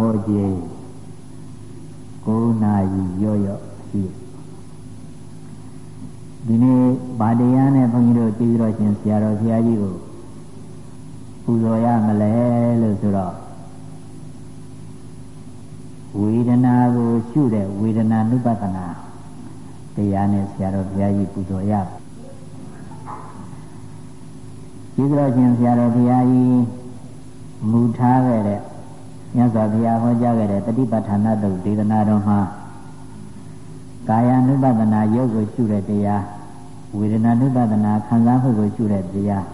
ခေါ်ကြည်9နာရီရော့ရော့ရှိဒီနေ့ဗာတရားနဲ့ဘုန်းကြီးတို့ကြည့်ရရှင်ဆရာတော်ဘုရားကြီးကိုပူဇော်ရမလဲလို့ဆိုတော့ဝေဒနာကိုရှုတဲ့ဝေဒနာနုပဒနာတရားနဲ့ဆရာတော်ဘုရားကြီးပူဇော်ရကြည့်ရရှင်ဆရာတော်ဘုရားကြီးမူထားခဲ့တဲ့ မြတ်စွာဘုရားဟောကြားခဲ့တဲ့တတိပဋ္ဌာနာတုတ်ဒေသနာတော်မှာကာယ ानु ပဒနာရုပ်ကိုရှုတဲ့တရားဝေဒနာ ानु ပဒနာခံစားမှုကိုရှုတဲ့တရား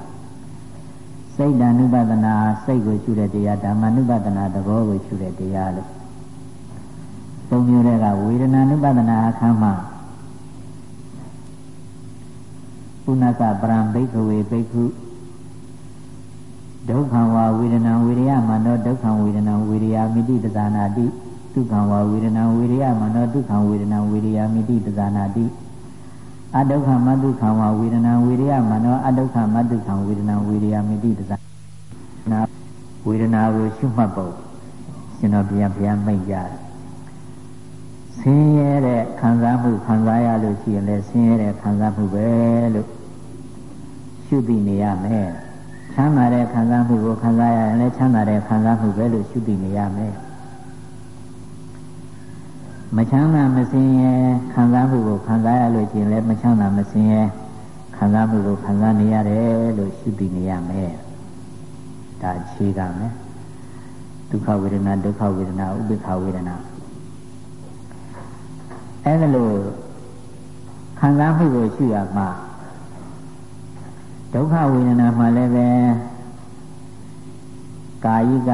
စိတ် ानु ပဒနာစိတ်ကိုရှုတဲ့တရားဓမ္မ ानु ပဒနာသဘောကိုရှုတဲ့တရားလို့သုံးမျိုးတွေကဝေဒနာ ानु ပဒနာအခမ်းမှာပုဏ္ဏကပရံဘိက္ခဝေဘိက္ခု ဒုက္ခံဝဝေဒနာဝေရိယမနောဒုက္ခံဝေဒနာဝေရိယမိတိပဇာနာတိဒုက္ခံဝဝေဒနာဝေရိယမနောဒုက္ခံဝေဒနာဝေရိယမိတိပဇာနာတိအဒုက္ခမဒုက္ခံဝဝေဒနာဝေရိယမနောအဒုက္ခမဒုက္ခံဝေဒနာဝေရိယမိတိပဇာနာဝေဒနာကိုရှုမှတ်ဖို့ရှင်တော်ဘုရားဘုရားမိတ်ကြတယ်ဆင်းရဲတဲ့ခံစားမှုခံစားရလို့ရှိရင်လည်းဆင်းရဲတဲ့ခံစားမှုပဲလို့ရှုသိနေရမယ် ချမ်းသာတဲ့ခံစားမှုကိုခံစားရရင်လည်းချမ်းသာတဲ့ခံစားမှုပဲလို့ရှုသိနေရမယ်မချမ်းသာမစင်ရဲခံစားမှုကိုခံစားရလို့ရှိရင်လည်းမချမ်းသာမစင်ရဲခံစားမှုကိုခံစားနေရတယ်လို့ရှုသိနေရမယ်ဒါခြေကမယ်ဒုက္ခဝေဒနာဒုက္ခဝေဒနာဥပိ္ပခဝေဒနာအဲ့ဒါလို့ခံစားမှုကိုရှုရမှာ ဒုက္ခဝေဒနာမှာလည်းပဲကာယိက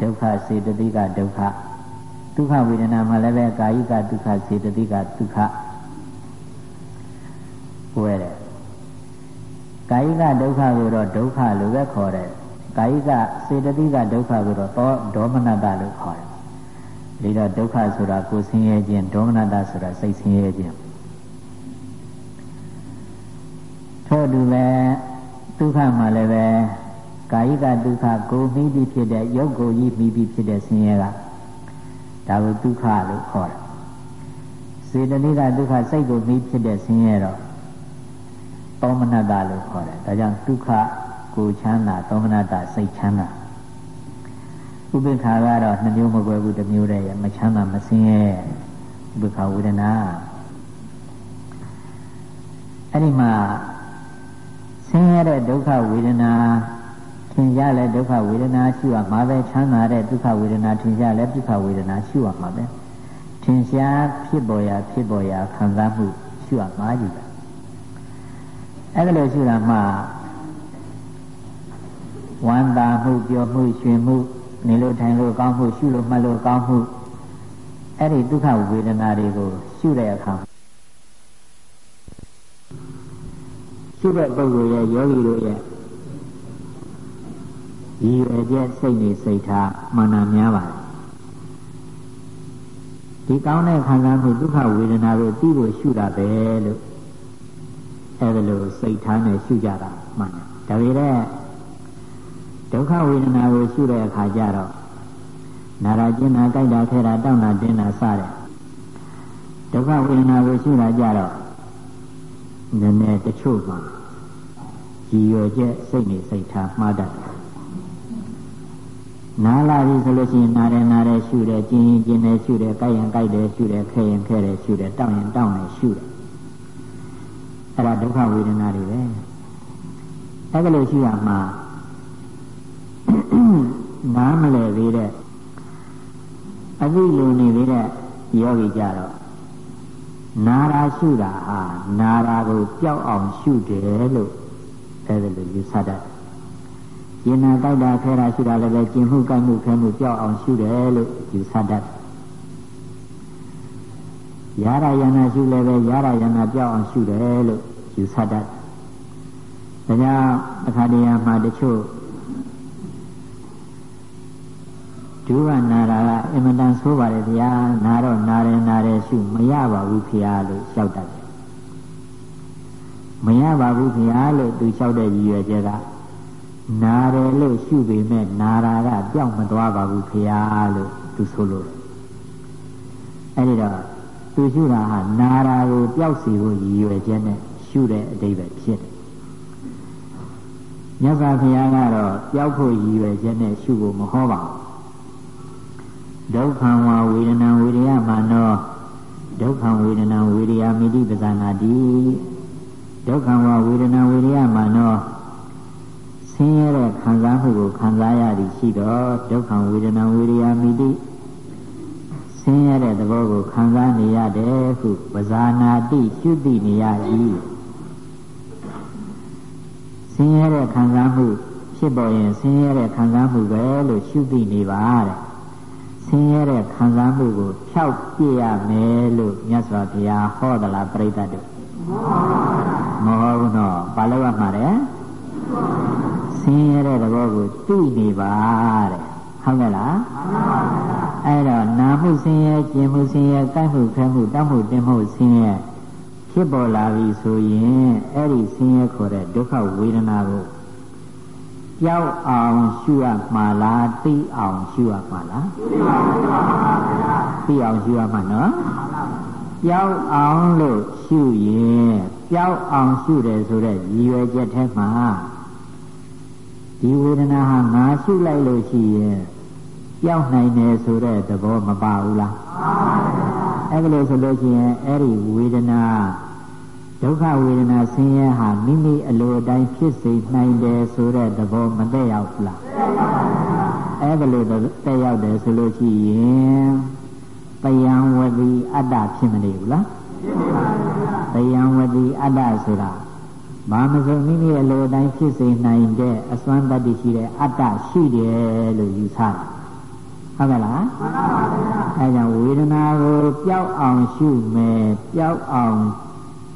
ဒုက္ခစေတသိကဒုက္ခဒုက္ခဝေဒနာမှာလည်းပဲကာယိကဒုက္ခစေတသိကဒုက္ခဟိုရတယ်ကာယိကဒုက္ခကိုတော့ဒုက္ခလို့ပဲခေါ်တယ်ကာယိကစေတသိကဒုက္ခကိုတော့သောဒေါမနတလို့ခေါ်တယ်ဒါတော့ဒုက္ခဆိုတာကိုယ်ဆင်းရဲခြင်းဒေါမနတဆိုတာစိတ်ဆင်းရဲခြင်းထို့တူပဲ ဒုက္ခမှာလည်းပဲကာယိကဒုက္ခကိုမိပြီးဖြစ်တဲ့ရုပ်ကိုကြီးမိပြီးဖြစ်တဲ့ဆင်းရဲကဒါကိုဒုက္ခလို့ခေါ်တယ်စေတသိကဒုက္ခစိတ်ကိုမိဖြစ်တဲ့ဆင်းရဲတော့သောမနတလို့ခေါ်တယ်ဒါကြောင့်ဒုက္ခကိုချမ်းသာသောမနတစိတ်ချမ်းသာဥပိ္ပခာကတော့နှမျိုးမကွဲဘူးတစ်မျိုးတည်းရမချမ်းသာမဆင်းရဲဥပိ္ပခာဝေဒနာအဲ့ဒီမှာ ဆင်းရဲတဲ့ဒုက္ခဝေဒနာထင်ကြလဲဒုက္ခဝေဒနာရှိရမှာပဲချမ်းသာတဲ့ဒုက္ခဝေဒနာထင်ကြလဲဒုက္ခဝေဒနာရှိရမှာပဲထင်ရှားဖြစ်ပေါ်ရာဖြစ်ပေါ်ရာခံစားမှုရှိရမှာကြီးပဲအဲ့ဒါလို့ရှိတာမှဝမ်းသာမှုပျော်မှုရွှင်မှုနေလို့ထိုင်လို့ကောင်းမှုရှုလို့မှတ်လို့ကောင်းမှုအဲ့ဒီဒုက္ခဝေဒနာတွေကိုရှုတဲ့အခါ ရှုတဲ့ပုဂ္ဂိုလ်ရဲ့ယောဂီတို့ရဲ့ဒီအကျက်စိတ်နေစိတ်ထားမှန်တာများပါတယ်ဒီကောင်းတဲ့ခံစားမှုဒုက္ခဝေဒနာကိုသိဖို့ရှုတာပဲလို့အဲဒါလို့စိတ်ထားနဲ့ရှုကြတာမှန်တယ်ဒါပေမဲ့ဒုက္ခဝေဒနာကိုရှုတဲ့အခါကျတော့နာရာကျင်နာကြိုက်တာခဲတာတောင့်တာတင်းတာစတဲ့ဒုက္ခဝေဒနာကိုရှုတာကြတော့နည်းနည်းတချို့မှာ ရည်ရွယ်ချက်စိတ်နေစိတ်ထားမှားတတ်တယ်နာလာပြီဆိုလို့ရှိရင်နာတယ်နာတယ်ရှုတယ်ကျင်ရင်ကျင်တယ်ရှုတယ်ကြိုက်ရင်ကြိုက်တယ်ရှုတယ်ခဲရင်ခဲတယ်ရှုတယ်တောင့်ရင်တောင့်တယ်ရှုတယ်အဲ့ဒါဒုက္ခဝေဒနာတွေပဲအဲ့ဒါလို့ရှိရမှာနားမလဲသေးတဲ့အသိလူနေသေးတဲ့ယောဂီကြတော့နာရာရှုတာဟာနာရာကိုကြောက်အောင်ရှုတယ်လို့ အဲ့ဒါလိုယူဆတတ်ကျင်နာကြိုက်တာခဲတာရှုတာလည်းပဲကျင်မှုကြိုက်မှုခဲမှုကြောက်အောင်ရှုတယ်လို့ယူဆတတ်ရာရယနာရှုလည်းပဲရာရယနာကြောက်အောင်ရှုတယ်လို့ယူဆတတ်ဒါကြောင့်အခါတရံမှာတချို့ဒုဝနာရာကအင်မတန်ဆိုးပါတယ်ဗျာနာတော့နာတယ်နာတယ်ရှုမရပါဘူးဖေဟာလို့လျှောက်တတ်တယ် မရပါဘူးဖေဟာလို့သူလျှောက်တဲ့ရည်ရွယ်ချက်ကနာတယ်လို့ရှုပေမဲ့နာရာကပြောင်းမသွားပါဘူးဖေဟာလို့သူဆိုလို့အဲ့ဒီတော့သူရှုတာဟာနာရာကိုပျောက်စီဖို့ရည်ရွယ်ချက်နဲ့ရှုတဲ့အတိပ္ပယ်ဖြစ်တယ်မြတ်စွာဘုရားကတော့ပျောက်ဖို့ရည်ရွယ်ချက်နဲ့ရှုဖို့မဟောပါဘူးဒုက္ခံဝဝေဒနာဝေရိယမာနောဒုက္ခံဝေဒနာဝေရိယမိတိပဇာနာတိ ဒုက္ခံဝဝေဒနာဝေရိယမာနောဆင်းရဲတဲ့ခံစားမှုကိုခံစားရသည်ရှိတော့ဒုက္ခံဝေဒနာဝေရိယမိတိဆင်းရဲတဲ့သဘောကိုခံစားနေရတယ်ဟုပဇာနာတိရှုသိနေရ၏ဆင်းရဲတဲ့ခံစားမှုဖြစ်ပေါ်ရင်ဆင်းရဲတဲ့ခံစားမှုပဲလို့ရှုသိနေပါတဲ့ဆင်းရဲတဲ့ခံစားမှုကိုဖြောက်ပြရမယ်လို့မြတ်စွာဘုရားဟောသလားပြိတ္တတို့ မဟုတ်ဘူးနော်ဘာလို့ရမှာလဲဆင်းရဲတဲ့သဘောကိုသိနေပါတဲ့ဟုတ်ကဲ့လားအဲ့တော့နာမှုဆင်းရဲကျင်မှုဆင်းရဲကြိုက်မှုခဲမှုတောက်မှုတင်းမှုဆင်းရဲဖြစ်ပေါ်လာပြီဆိုရင်အဲ့ဒီဆင်းရဲခေါ်တဲ့ဒုက္ခဝေဒနာကိုကြောက်အောင်ရှုရမှာလားသိအောင်ရှုရမှာလားသိအောင်ရှုရမှာနော်ကြောက်အောင်လို့ရှုရင် ကြောက်အောင်ရှုတယ်ဆိုတဲ့ရည်ရွယ်ချက်ထဲမှာဒီဝေဒနာဟာငါရှုလိုက်လို့ရှိရင်ကြောက်နိုင်တယ်ဆိုတဲ့သဘောမပါဘူးလားအဲ့ဒါလို့ဆိုလို့ရှိရင်အဲ့ဒီဝေဒနာဒုက္ခဝေဒနာဆင်းရဲဟာမိမိအလိုအတိုင်းဖြစ်စေနိုင်တယ်ဆိုတဲ့သဘောမသက်ရောက်ဘူးလားအဲ့ဒါလို့သက်ရောက်တယ်ဆိုလို့ရှိရင်ပယံဝတိအတ္တဖြစ်မနေဘူးလားပ ယံဝတိအတ္တဆိုတာဘာမဆိုမိမိအလိုအတိုင်းဖြစ်စေနိုင်တဲ့အစွမ်းတတ္တိရှိတဲ့အတ္တရှိတယ်လို့ယူဆတာဟုတ်ကဲ့လားမှန်ပါပါဘုရားအဲကြောင့်ဝေဒနာကိုပျောက်အောင်ရှုမယ်ပျောက်အောင်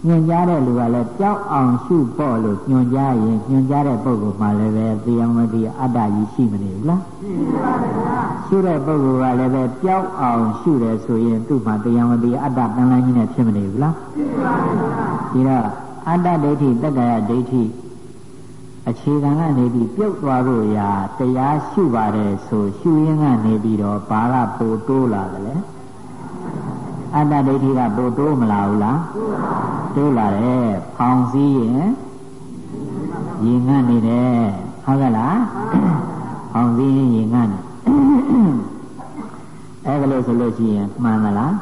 ညွှန်ကြားတဲ့လူကလည်းကြောက်အောင်ရှုဖို့လို့ညွှန်ကြားရင်ညွှန်ကြားတဲ့ပုဂ္ဂိုလ်မှလည်းပဲသိအောင်မသိအတ္တကြီးရှိမနေဘူးလားရှိပါပါဗျာရှုတဲ့ပုဂ္ဂိုလ်ကလည်းပဲကြောက်အောင်ရှုတယ်ဆိုရင်သူ့မှာသိအောင်မသိအတ္တတန်လန်းကြီးနဲ့ဖြစ်မနေဘူးလားရှိပါပါဗျာ ဒီတော့အတ္တဒိဋ္ဌိတက္ကရာဒိဋ္ဌိအခြေခံကနေပြီးပြုတ်သွားဖို့ရာတရားရှုပါတယ်ဆိုရှုရင်းကနေပြီးတော့ဘာကပိုတိုးလာတယ်လဲအတ္တဒိဋ္ဌိကပိုတိုးမလာဘူးလားတိုးလာတယ်ဖောင်စည်းရင်ရင်ငတ်နေတယ်ဟုတ်ကဲ့လားဖောင်စည်းရင်ရင်ငတ်နေအဲ့ဒါလို့ဆိုလို့ရှိရင်မှန်သလား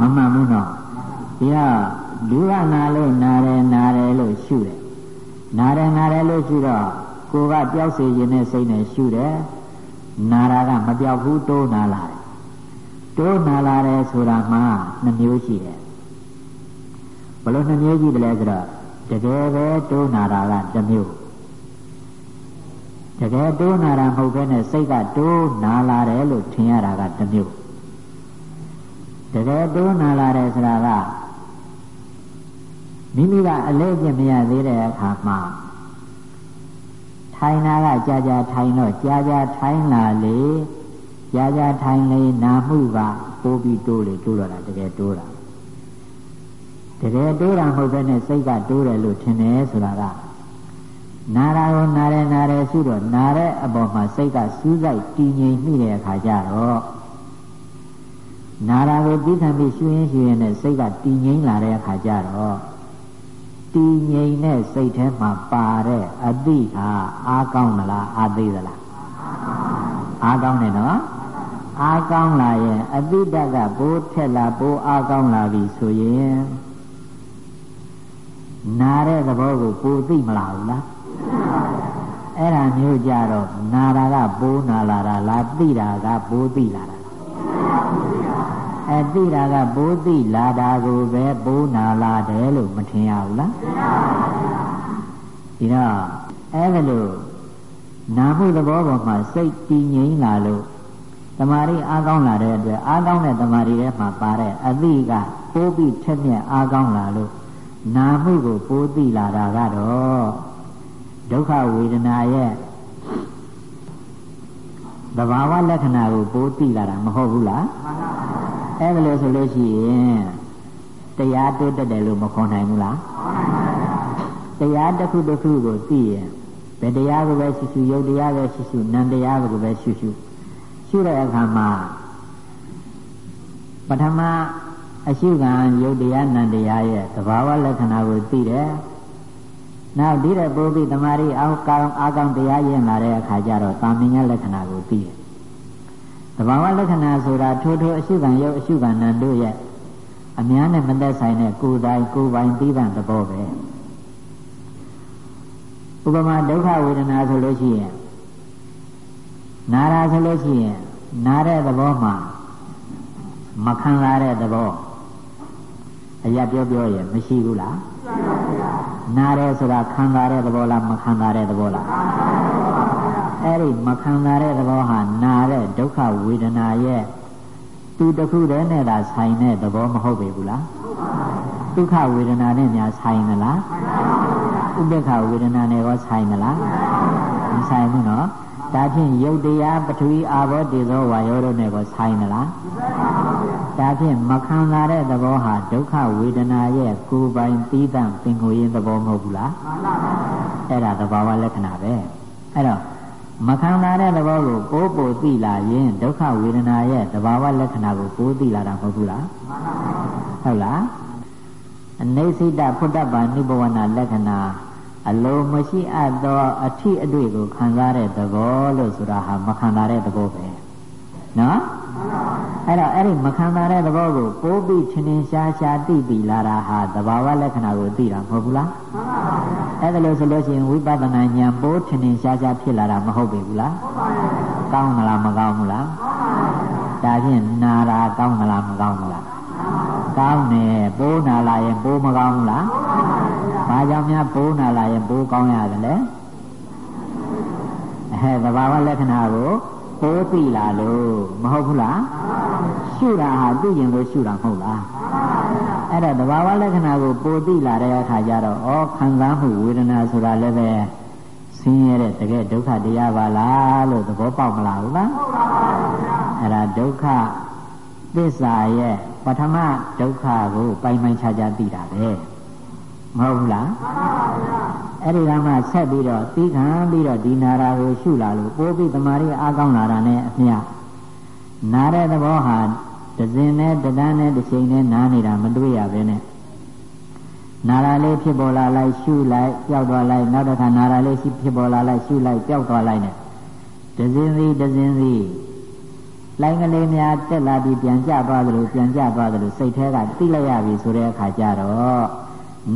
မမှန်ဘူးနော် ဒီကလူကနာလို့နာတယ်နာတယ်လို့ရှုတယ်နာတယ်နာတယ်လို့ရှုတော့ကိုကပျောက်စေခြင်းနဲ့စိတ်နဲ့ရှုတယ်နာတာကမပျောက်ဘူးတိုးနာလာတယ်တိုးနာလာတယ်ဆိုတာမှနှမျိုးရှိတယ်ဘလို့နှမျိုးရှိတယ်လဲဆိုတော့တကယ်ပဲတိုးနာတာကတစ်မျိုးတကယ်တိုးနာတာမဟုတ်ဘဲနဲ့စိတ်ကတိုးနာလာတယ်လို့ထင်ရတာကတစ်မျိုးတကယ်တိုးနာလာတယ်ဆိုတာက မိမိကအလေးကျင့်မရသေးတဲ့အခါမှာထိုင်တာကကြာကြာထိုင်တော့ကြာကြာထိုင်လာလေကြာကြာထိုင်လေနာမှုကတိုးပြီးတိုးလေတိုးတော့တာတကယ်တိုးတာတကယ်တိုးတာမဟုတ်ဘဲနဲ့စိတ်ကတိုးတယ်လို့ထင်တယ်ဆိုတာကနာတာကိုနာတယ်နာတယ်ရှိတော့နာတဲ့အပေါ်မှာစိတ်ကစူးစိုက်တည်ငြိမ်မိတဲ့အခါကျတော့နာတာကိုပြီးခံပြီးရှူရင်းရှူရင်းနဲ့စိတ်ကတည်ငြိမ်လာတဲ့အခါကျတော့ တည်ငြိမ်တဲ့စိတ်ထဲမှာပါတဲ့အတိဟာအားကောင်းသလားအားသေးသလားအားကောင်းတယ်နော်အားကောင်းလာရင်အတိတကဘိုးထက်လာဘိုးအားကောင်းလာပြီဆိုရင်နာတဲ့သဘောကိုပိုသိမလားဘူးလားအဲ့ဒါမျိုးကြတော့နာတာကဘိုးနာလာတာလားသိတာကဘိုးသိလာတာ အဲသိတာကဘိုးသိလာတာကိုပဲဘိုးနာလာတယ်လို့မထင်ရဘူးလားဒီတော့အဲ့ဒါလို့နာမှုသဘောပေါ်မှာစိတ်တည်ငြိမ်လာလို့တမာရီအားကောင်းလာတဲ့အတွက်အားကောင်းတဲ့တမာရီထဲမှာပါတဲ့အသိကပိုးပြီးထက်မြက်အားကောင်းလာလို့နာမှုကိုပိုးသိလာတာကတော့ဒုက္ခဝေဒနာရဲ့သဘာဝလက္ခဏာကိုပိုးသိလာတာမဟုတ်ဘူးလားမှန်ပါပါ အဲ့ဒါလို့ဆိုလို့ရှိရင်တရားတိုးတက်တယ်လို့မခေါ်နိုင်ဘူးလားတရားတစ်ခုတစ်ခုကိုသိရင်ဘယ်တရားကိုပဲရှုရှုယုတ်တရားပဲရှုရှုနံတရားကိုပဲရှုရှုရှရှုတဲ့အခါမှာပထမအရှုခံယုတ်တရားနံတရားရဲ့သဘာဝလက္ခဏာကိုသိတယ်နောက်ဒီတဲ့ပိုးပြီးတမာရီအောက်ကောင်းအာကောင်းတရားရင်လာတဲ့အခါကျတော့တာမင်ညလက္ခဏာကိုသိတယ် သဘာဝလက္ခဏာဆိုတာထိုးထိုးအရှုခံယုတ်အရှုခံနံတို့ရဲ့အများနဲ့မသက်ဆိုင်တဲ့ကိုယ်တိုင်ကိုယ်ပိုင်ပြီးတဲ့သဘောပဲဥပမာဒုက္ခဝေဒနာဆိုလို့ရှိရင်နာတာဆိုလို့ရှိရင်နာတဲ့သဘောမှာမခံလာတဲ့သဘောအရာပြောပြောရင်မရှိဘူးလားနာတယ်ဆိုတာခံစားတဲ့သဘောလားမခံစားတဲ့သဘောလား အဲ့ဒီမခံစားတဲ့သဘောဟာနာတဲ့ဒုက္ခဝေဒနာရဲ့သူတခုတည်းနဲ့သာဆိုင်တဲ့သဘောမဟုတ်ပေဘူးလားဒုက္ခဝေဒနာနဲ့များဆိုင်သလားဥပ္ပခဝေဒနာနဲ့ရောဆိုင်သလားမဆိုင်ဘူးနော်ဒါဖြင့်ယုတ်တရားပထဝီအာဘောတေဇောဝါယောတို့နဲ့ကိုဆိုင်သလားဒါဖြင့်မခံစားတဲ့သဘောဟာဒုက္ခဝေဒနာရဲ့ကိုယ်ပိုင်ပြီးတံပင်ကိုယ်ရင်းသဘောမဟုတ်ဘူးလားအဲ့ဒါသဘာဝလက္ခဏာပဲအဲ့တော့ မခံစားတဲ့သဘောကိုပိုးပိုသိလာရင်ဒုက္ခဝေဒနာရဲ့သဘာဝလက္ခဏာကိုပိုးသိလာတာမဟုတ်ဘူးလားဟုတ်လားအနေစိတဖုဒ္ဓဘာနိဘဝနာလက္ခဏာအလုံးမရှိအပ်သောအထိအတွေ့ကိုခံစားတဲ့သဘောလို့ဆိုတာဟာမခံစားတဲ့သဘောပဲနော် အဲ့တော့အဲ့ဒီမခံစားတဲ့သဘောကိုပိုးပြီးချင်းချင်းရှားရှားသိပြီလာတာဟာသဘာဝလက္ခဏာကိုသိတာမဟုတ်ဘူးလားအဲ့ဒါလို့ဆိုလို့ရှိရင်ဝိပဿနာဉာဏ်ပိုးချင်းချင်းရှားရှားဖြစ်လာတာမဟုတ်ပေဘူးလားကောင်းမလားမကောင်းဘူးလားဒါဖြင့်နာတာကောင်းမလားမကောင်းဘူးလားကောင်းတယ်ပိုးနာလာရင်ပိုးမကောင်းဘူးလားဘာကြောင့်များပိုးနာလာရင်ပိုးကောင်းရတယ်လဲအဲသဘာဝလက္ခဏာကို ပိုးသိလာလို့မဟုတ်ဘူးလားရှုတာဟာသိရင်လို့ရှုတာမဟုတ်လားအဲ့ဒါသဘာဝလက္ခဏာကိုပိုးသိလာတဲ့အခါကျတော့ဩခံစားမှုဝေဒနာဆိုတာလည်းပဲဆင်းရဲတဲ့တကယ်ဒုက္ခတရားပါလားလို့သဘောပေါက်မလားဟုတ်လားအဲ့ဒါဒုက္ခသစ္စာရဲ့ပထမဒုက္ခကိုပိုင်ပိုင်ခြားခြားသိတာပဲ မဟုတ်ဘူးလားအဲ့ဒီကမှဆက်ပြီးတော့ပြီးခံပြီးတော့ဒီနာရာကိုရှုလာလို့ပိုးပြီးတမာရီအားကောင်းလာတာနဲ့အမျှနာတဲ့သဘောဟာတစင်နဲ့တဒန်းနဲ့တစ်ချိန်နဲ့နားနေတာမတွေ့ရပဲနဲ့နာရာလေးဖြစ်ပေါ်လာလိုက်ရှုလိုက်ပျောက်သွားလိုက်နောက်တစ်ခါနာရာလေးရှိဖြစ်ပေါ်လာလိုက်ရှုလိုက်ပျောက်သွားလိုက်နဲ့တစင်စီတစင်စီလိုင်းကလေးများတက်လာပြီးပြန်ကြသွားသလိုပြန်ကြသွားသလိုစိတ်แท้ကသိလိုက်ရပြီဆိုတဲ့အခါကျတော့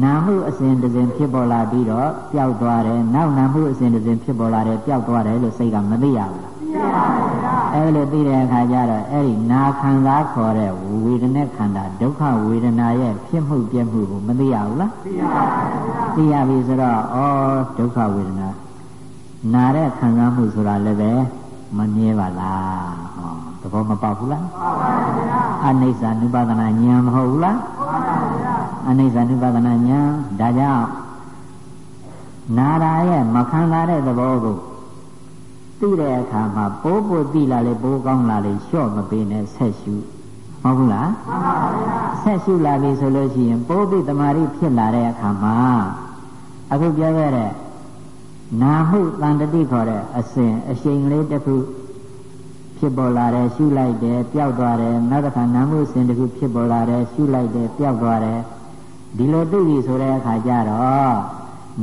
နာမှုအစဉ်တစ်စဉ်ဖြစ်ပေါ်လာပြီးတော့ပျောက်သွားတယ်နောက်နာမှုအစဉ်တစ်စဉ်ဖြစ်ပေါ်လာတယ်ပျောက်သွားတယ်လို့စိတ်ကမသိရဘူးလားသိရပါဘူးအဲလိုသိတဲ့အခါကျတော့အဲ့ဒီနာခံစားခေါ်တဲ့ဝေဒနာခန္ဓာဒုက္ခဝေဒနာရဲ့ဖြစ်မှုပြမှုကိုမသိရဘူးလားသိရပါဘူးသိရပြီဆိုတော့ဩဒုက္ခဝေဒနာနာတဲ့ခံစားမှုဆိုတာလည်းပဲမမြဲပါလားဟောသဘောမပေါက်ဘူးလားမှန်ပါဗျာအနိစ္စ ानु ပါဒနာဉာဏ်မဟုတ်ဘူးလားမှန်ပါဗျာ အနိစ္စ ानु ပါဒနာဉာဏ်ဒါကြောင့်နာရာရဲ့မခံစားတဲ့သဘောကိုသိတဲ့အခါမှာပိုးပိုးသိလာလေပိုးကောင်းလာလေလျှော့မပေးနဲ့ဆက်ရှုမဟုတ်ဘူးလားမှန်ပါဗျာဆက်ရှုလာပြီဆိုလို့ရှိရင်ပိုးပြီးတမာရီဖြစ်လာတဲ့အခါမှာအခုပြောခဲ့တဲ့နာမှုတန်တတိခေါ်တဲ့အစဉ်အရှိန်လေးတစ်ခုဖြစ်ပေါ်လာတယ်ရှုလိုက်တယ်ပျောက်သွားတယ်နောက်တစ်ခါနာမှုစဉ်တစ်ခုဖြစ်ပေါ်လာတယ်ရှုလိုက်တယ်ပျောက်သွားတယ် ဒီလိုသိပြီဆိုတဲ့အခါကျတော့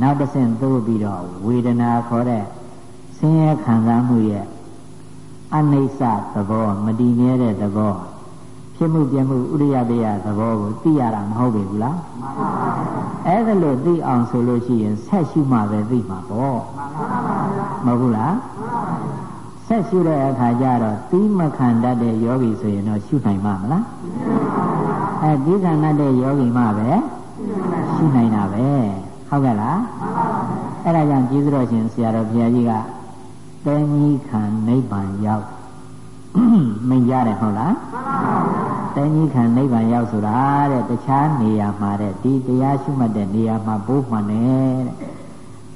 နောက်တစ်ဆင့်သို့ပြီးတော့ဝေဒနာခေါ်တဲ့ဆင်းရဲခံစားမှုရဲ့အနိစ္စသဘောမတည်မြဲတဲ့သဘောဖြစ်မှုပြမှုဥရိယတရားသဘောကိုသိရတာမဟုတ်ဘူးလားမှန်ပါပါအဲ့ဒါလို့သိအောင်ဆိုလို့ရှိရင်ဆက်ရှိမှပဲသိမှာပေါ့မှန်ပါပါမဟုတ်ဘူးလားမှန်ပါပါဆက်ရှုတဲ့အခါကျတော့သီးမခံတတ်တဲ့ယောဂီဆိုရင်တော့ရှုနိုင်မှာမလားအဲဒီခံတတ်တဲ့ယောဂီမှပဲ ရှုနိုင်တာပဲဟုတ်ကဲ့လားအဲ့ဒါကြောင့်ကျေးဇူးတော်ရှင်ဆရာတော်ဘုရားကြီးကတဲကြီးခံနိဗ္ဗာန်ရောက်မိန်ကြတယ်ဟုတ်လားတဲကြီးခံနိဗ္ဗာန်ရောက်ဆိုတာတဲ့တခြားနေရာမှာတဲ့ဒီတရားရှုမှတ်တဲ့နေရာမှာဘိုးမှန်တယ်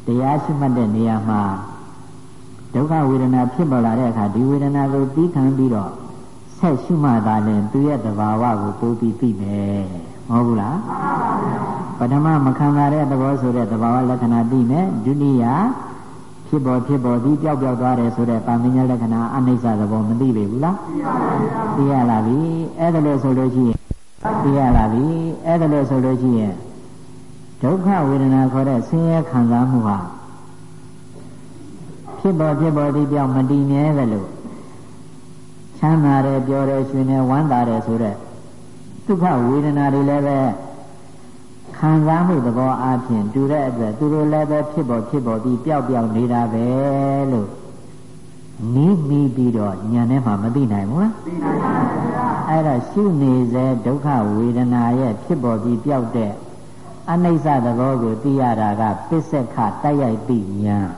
တဲ့တရားရှုမှတ်တဲ့နေရာမှာဒုက္ခဝေဒနာဖြစ်ပေါ်လာတဲ့အခါဒီဝေဒနာကိုသိခံပြီးတော့ဆက်ရှုမှသာလည်းသူရဲ့သဘာဝကိုပိုးပြီးသိမယ်မဟုတ်ဘူးလားပ ထမမခံရတဲ့သဘောဆိုတဲ့သဘာဝလက္ခဏာသိမယ်ဒုတိယဖြဖြစ်ပေါ်ဖြစ်ပေါ်ပြီးပျောက်ပျောက်သွားတယ်ဆိုတဲ့ပါမညာလက္ခဏာအနိစ္စသဘောမသိပေဘူးလားသိရလားပြီအဲ့ဒါလို့ဆိုလို့ရှိရင်သိရလားပြီအဲ့ဒါလို့ဆိုလို့ရှိရင်ဒုက္ခဝေဒနာခေါ်တဲ့ဆင်းရဲခံစားမှုဟာဖြစ်ပေါ်ဖြစ်ပေါ်ပြီးပြောင်းမတည်မြဲတယ်လို့ချမ်းသာတယ်ပြောတယ်ရှင်တယ်ဝမ်းသာတယ်ဆိုတဲ့ဒုက္ခဝေဒနာတွေလည်းပဲ ခံစားမှုသဘောအချင်းတူတဲ့အတွက်သူတို့လည်းပဲဖြစ်ပေါ်ဖြစ်ပေါ်ပြီးပျောက်ပျောက်နေတာပဲလို့နီးပြီးပြီးတော့ညံထဲမှာမသိနိုင်ဘူးလားသိနိုင်ပါဘူးအဲ့တော့ရှုနေစေဒုက္ခဝေဒနာရဲ့ဖြစ်ပေါ်ပြီးပျောက်တဲ့အနိစ္စသဘောကိုသိရတာကပစ္စက္ခတိုက်ရိုက်သိဉာဏ်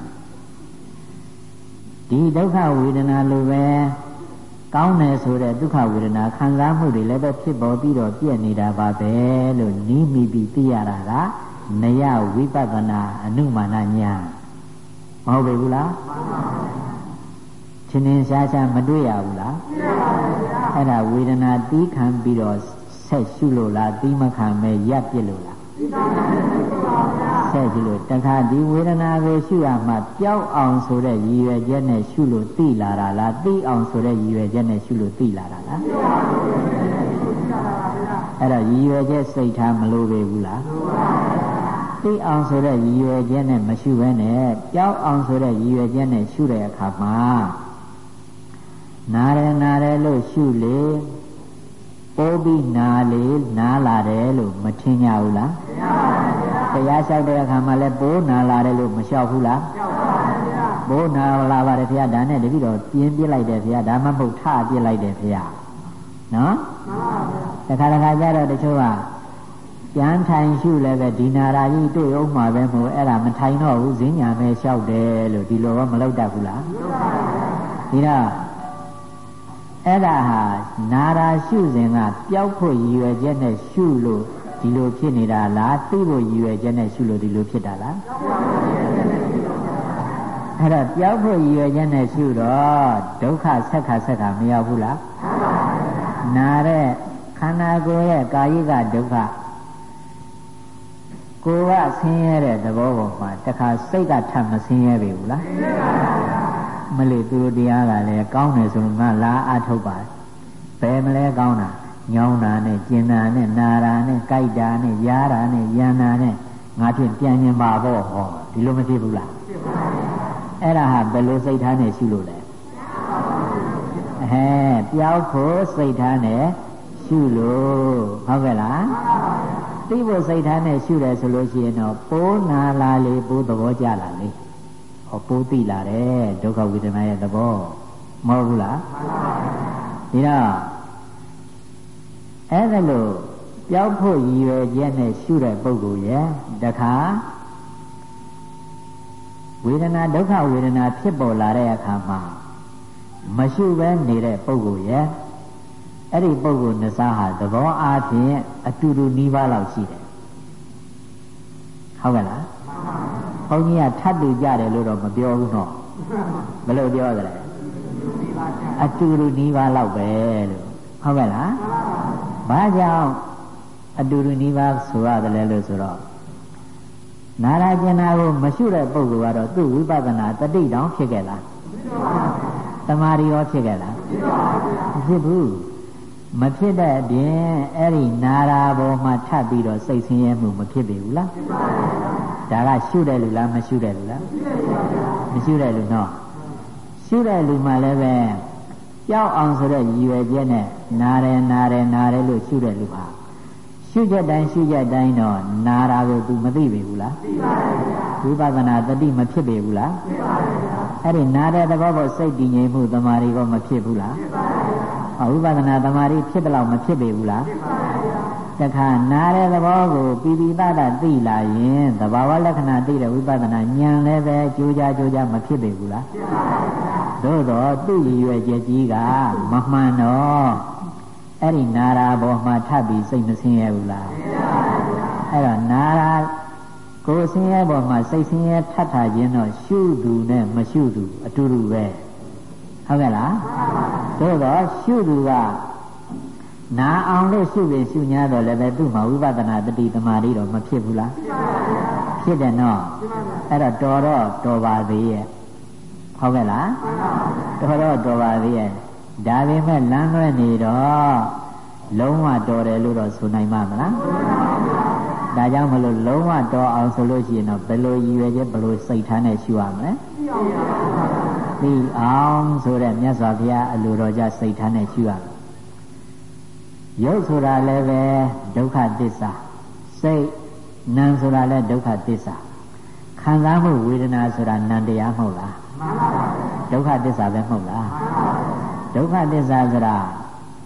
ဒီဒုက္ခဝေဒနာလိုပဲ ကောင်းတယ်ဆိုတဲ့ဒုက္ခဝေဒနာခံစားမှုတွေလည်းပဲဖြစ်ပေါ်ပြီးတော့ပြည့်နေတာပါပဲလို့နီးမိပြီးသိရတာကနယဝိပဿနာအနုမာနညာမဟုတ်ပြီဘူးလားချင်းင်းရှားရှားမတွေ့ရဘူးလားတွေ့ပါပါဗျာအဲ့ဒါဝေဒနာတီးခံပြီးတော့ဆက်ရှုလို့လားတီးမခံမဲရပ်ပြစ်လို့လား ဆက်ကြည့်လို့တခါဒီဝေဒနာကိုရှုရမှပျောက်အောင်ဆိုတဲ့ရည်ရွယ်ချက်နဲ့ရှုလို့သိလာတာလားသိအောင်ဆိုတဲ့ရည်ရွယ်ချက်နဲ့ရှုလို့သိလာတာလားအဲ့တော့ရည်ရွယ်ချက်စိတ်ထားမလို့ပဲဘူးလားသိအောင်ဆိုတဲ့ရည်ရွယ်ချက်နဲ့မရှုဘဲနဲ့ပျောက်အောင်ဆိုတဲ့ရည်ရွယ်ချက်နဲ့ရှုတဲ့အခါမှာနားတယ်နားတယ်လို့ရှုလေ ပိုးပြီးနာလေနားလာတယ်လို့မထင်ကြဘူးလားထင်ပါပါဗျာတရားလျှောက်တဲ့အခါမှာလဲပိုးနာလာတယ်လို့မလျှောက်ဘူးလားလျှောက်ပါပါဗျာပိုးနာလာပါတယ်ဗျာဒါနဲ့တပည့်တော်ပြင်းပြလိုက်တယ်ဗျာဒါမှမဟုတ်ထပြလိုက်တယ်ဗျာနော်မှန်ပါဗျာတခါတခါကျတော့တချို့ကပြန်ထိုင်ရှုလည်းပဲဒီနာရာကြီးတွေ့အောင်မှာပဲမို့အဲ့ဒါမထိုင်တော့ဘူးဈဉ္ညာပဲလျှောက်တယ်လို့ဒီလိုတော့မလုပ်တတ်ဘူးလားမှန်ပါဗျာဒီတော့ အဲ့ဒါဟာနာရာရှုစဉ်ကပျောက်ဖို့ရည်ရွယ်ချက်နဲ့ရှုလို့ဒီလိုဖြစ်နေတာလားသိဖို့ရည်ရွယ်ချက်နဲ့ရှုလို့ဒီလိုဖြစ်တာလားအဲ့တော့ပျောက်ဖို့ရည်ရွယ်ချက်နဲ့ရှုတော့ဒုက္ခဆက်ခါဆက်ခါမရောက်ဘူးလားနာတဲ့ခန္ဓာကိုယ်ရဲ့ကာယကဒုက္ခကိုယ်ကဆင်းရဲတဲ့သဘောပေါ်မှာတခါစိတ်ကထပ်မဆင်းရဲပြီဘူးလားဆင်းရဲပါဘူး မလေးသူတို့တရားကလည်းကောင်းတယ်ဆိုမှလာအထုတ်ပါဘယ်မလဲကောင်းတာညောင်းတာနဲ့ကျင်တာနဲ့နာတာနဲ့ကြိုက်တာနဲ့ရားတာနဲ့ယန္တာနဲ့ငါဖြင့်ပြန်ញင်ပါပေါ့ဟောဒီလိုမဖြစ်ဘူးလားအဲ့ဒါဟာဘယ်လိုစိတ်ထားနဲ့ရှိလို့လဲဟဲပျောက်ဖို့စိတ်ထားနဲ့ရှုလို့ဟုတ်ကဲ့လားသိဖို့စိတ်ထားနဲ့ရှုတယ်ဆိုလို့ရှိရင်တော့ပိုးနာလာလေပိုးသဘောကျလာလေဟော ပိုးသိလာတယ်ဒုက္ခဝေဒနာရဲ့သဘောမဟုတ်ဘူးလားမှန်ပါပါဒီတော့အဲ့ဒါလို့ပျောက်ဖို့ရည်ရွယ်ချက်နဲ့ရှုတဲ့ပုဂ္ဂိုလ်ရဲ့တခါဝေဒနာဒုက္ခဝေဒနာဖြစ်ပေါ်လာတဲ့အခါမှာမရှုဘဲနေတဲ့ပုဂ္ဂိုလ်ရဲ့အဲ့ဒီပုဂ္ဂိုလ်နှစားဟာသဘောအားဖြင့်အတူတူနှီးပါးလောက်ရှိတယ်ဟုတ်ကဲ့လားဘု န်းကြီးကထပ်တူကြတယ်လို့တော့မပြောဘူးနော်ဘယ်လိုပြောကြလဲအတူတူနီးပါးလောက်ပဲလို့ဟုတ်ကဲ့လားဘာကြောင့်အတူတူနီးပါးဆိုရတယ်လဲလို့ဆိုတော့နာရာကျင်နာကိုမရှုတဲ့ပုဂ္ဂိုလ်ကတော့သူ့ဝိပဿနာတတိတောင်ဖြစ်ခဲ့လားတမာရီရောဖြစ်ခဲ့လားမဖြစ်ဘူးမဖြစ်တဲ့အပြင်အဲ့ဒီနာရာပေါ်မှာထပ်ပြီးတော့စိတ်ဆင်းရဲမှုမဖြစ်ပေဘူးလားဖြစ်ပါဘူး ဒါကရှုတဲ့လူလားမရှုတဲ့လူလားမရှုတဲ့လူနော်ရှုတဲ့လူမှလည်းပဲကြောက်အောင်ဆိုတဲ့ရည်ရွယ်ချက်နဲ့နာတယ်နာတယ်နာတယ်လို့ရှုတဲ့လူဟာရှုချက်တိုင်းရှုချက်တိုင်းတော့နာတာကို तू မသိပေဘူးလားသိပါဘူးဗျာဝိပဿနာတတိမဖြစ်ပေဘူးလားဖြစ်ပါဘူးဗျာအဲ့ဒီနာတဲ့သဘောပေါ်စိတ်တည်ငြိမ်မှုတမာရီကောမဖြစ်ဘူးလားဖြစ်ပါဘူးဗျာဝိပဿနာတမာရီဖြစ်တယ်လို့မဖြစ်ပေဘူးလားဖြစ်ပါဘူးဗျာ တခါနာတဲ့သဘောကိုပိပိသတာသိလာရင်သဘာဝလက္ခဏာသိတဲ့ဝိပဿနာဉာဏ်လည်းပဲကြိုးကြကြိုးကြမဖြစ်ပေဘူးလားဖြစ်ပါဘူးသို့တော့သူ့ရည်ရွယ်ချက်ကြီးကမမှန်တော့အဲ့ဒီနာရာဘောမှာထပ်ပြီးစိတ်မဆင်းရဲဘူးလားအဲ့တော့နာရာကိုယ်ဆင်းရဲဘောမှာစိတ်ဆင်းရဲထပ်ထားခြင်းတော့ရှုသူနဲ့မရှုသူအတူတူပဲဟုတ်ကဲ့လားသို့တော့ရှုသူက နာအောင်လို့ရှုရင်ရှု냐တော့လည်းပဲသူ့မှာဝိပဿနာတတိတမာတိတော့မဖြစ်ဘူးလားဖြစ်တယ်နော်အဲ့တော့တော်တော့တော်ပါသေးရဲ့ဟုတ်ကဲ့လားတော်တော့တော်ပါသေးရဲ့ဒါပေမဲ့လမ်းလွဲနေတော့လုံးဝတော်တယ်လို့တော့ဆိုနိုင်မှာမလားဒါကြောင့်မလို့လုံးဝတော်အောင်ဆိုလို့ရှိရင်တော့ဘယ်လိုရည်ရွယ်ချက်ဘယ်လိုစိတ်ထားနဲ့ရှုရမလဲသိအောင်ဆိုတဲ့မြတ်စွာဘုရားအလိုတော်ကြစိတ်ထားနဲ့ရှုရမယ် ရုပ်ဆိုတာလည်းပဲဒုက္ခသစ္စာစိတ်နာမ်ဆိုတာလည်းဒုက္ခသစ္စာခံစားမှုဝေဒနာဆိုတာနံတရားမဟုတ်လားမှန်ပါပါဒုက္ခသစ္စာပဲမဟုတ်လားမှန်ပါပါဒုက္ခသစ္စာဆိုတာ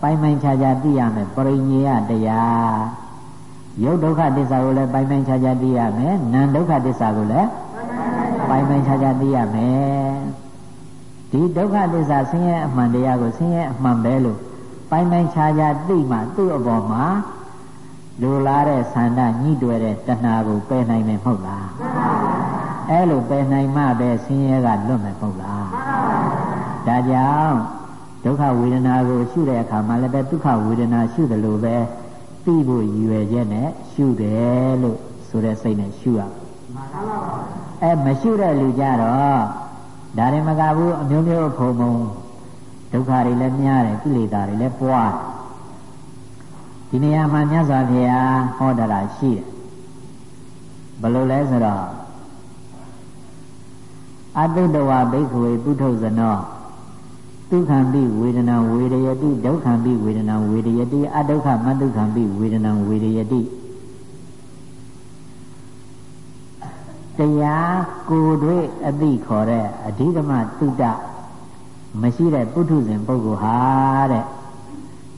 ပိုင်ပိုင်ခြားခြားသိရမယ်ပရိညေယတရားရုပ်ဒုက္ခသစ္စာကိုလည်းပိုင်ပိုင်ခြားခြားသိရမယ်နာမ်ဒုက္ခသစ္စာကိုလည်းပိုင်ပိုင်ခြားခြားသိရမယ်ဒီဒုက္ခသစ္စာဆင်းရဲအမှန်တရားကိုဆင်းရဲအမှန်ပဲလို့ ပိုင်ပိုင်ခြားခြားသိမှသူ့အပေါ်မှာလိုလားတဲ့ဆန္ဒညှိတွယ်တဲ့တဏှာကိုပယ်နိုင်မယ်မဟုတ်လားအဲ့လိုပယ်နိုင်မှပဲဆင်းရဲကလွတ်မယ်မဟုတ်လားဒါကြောင့်ဒုက္ခဝေဒနာကိုရှုတဲ့အခါမှာလည်းပဲဒုက္ခဝေဒနာရှုတယ်လို့ပဲသိဖို့ရည်ရွယ်ချက်နဲ့ရှုတယ်လို့ဆိုတဲ့စိတ်နဲ့ရှုရအဲမရှုတဲ့လူကြတော့ဒါရင်မကဘူးအမျိုးမျိုးဖုံဖုံ ဒုက္ခတွေလည်းများတယ်ကိလေသာတွေလည်းပွားဒီနေရာမှာမြတ်စွာဘုရားဟောတာရှိတယ်ဘယ်လိုလဲဆိုတော့အတုတဝဘိက္ခဝေပုထုဇနောဒုက္ခံပိဝေဒနာဝေရယတိဒုက္ခံပိဝေဒနာဝေရယတိအဒုက္ခမဒုက္ခံပိဝေဒနာဝေရယတိတရားကိုယ်တွေ့အသိခေါ်တဲ့အဓိကမတုဒ္ဒ မရှိတဲ့ပုထုဇဉ်ပုဂ္ဂိုလ်ဟာတဲ့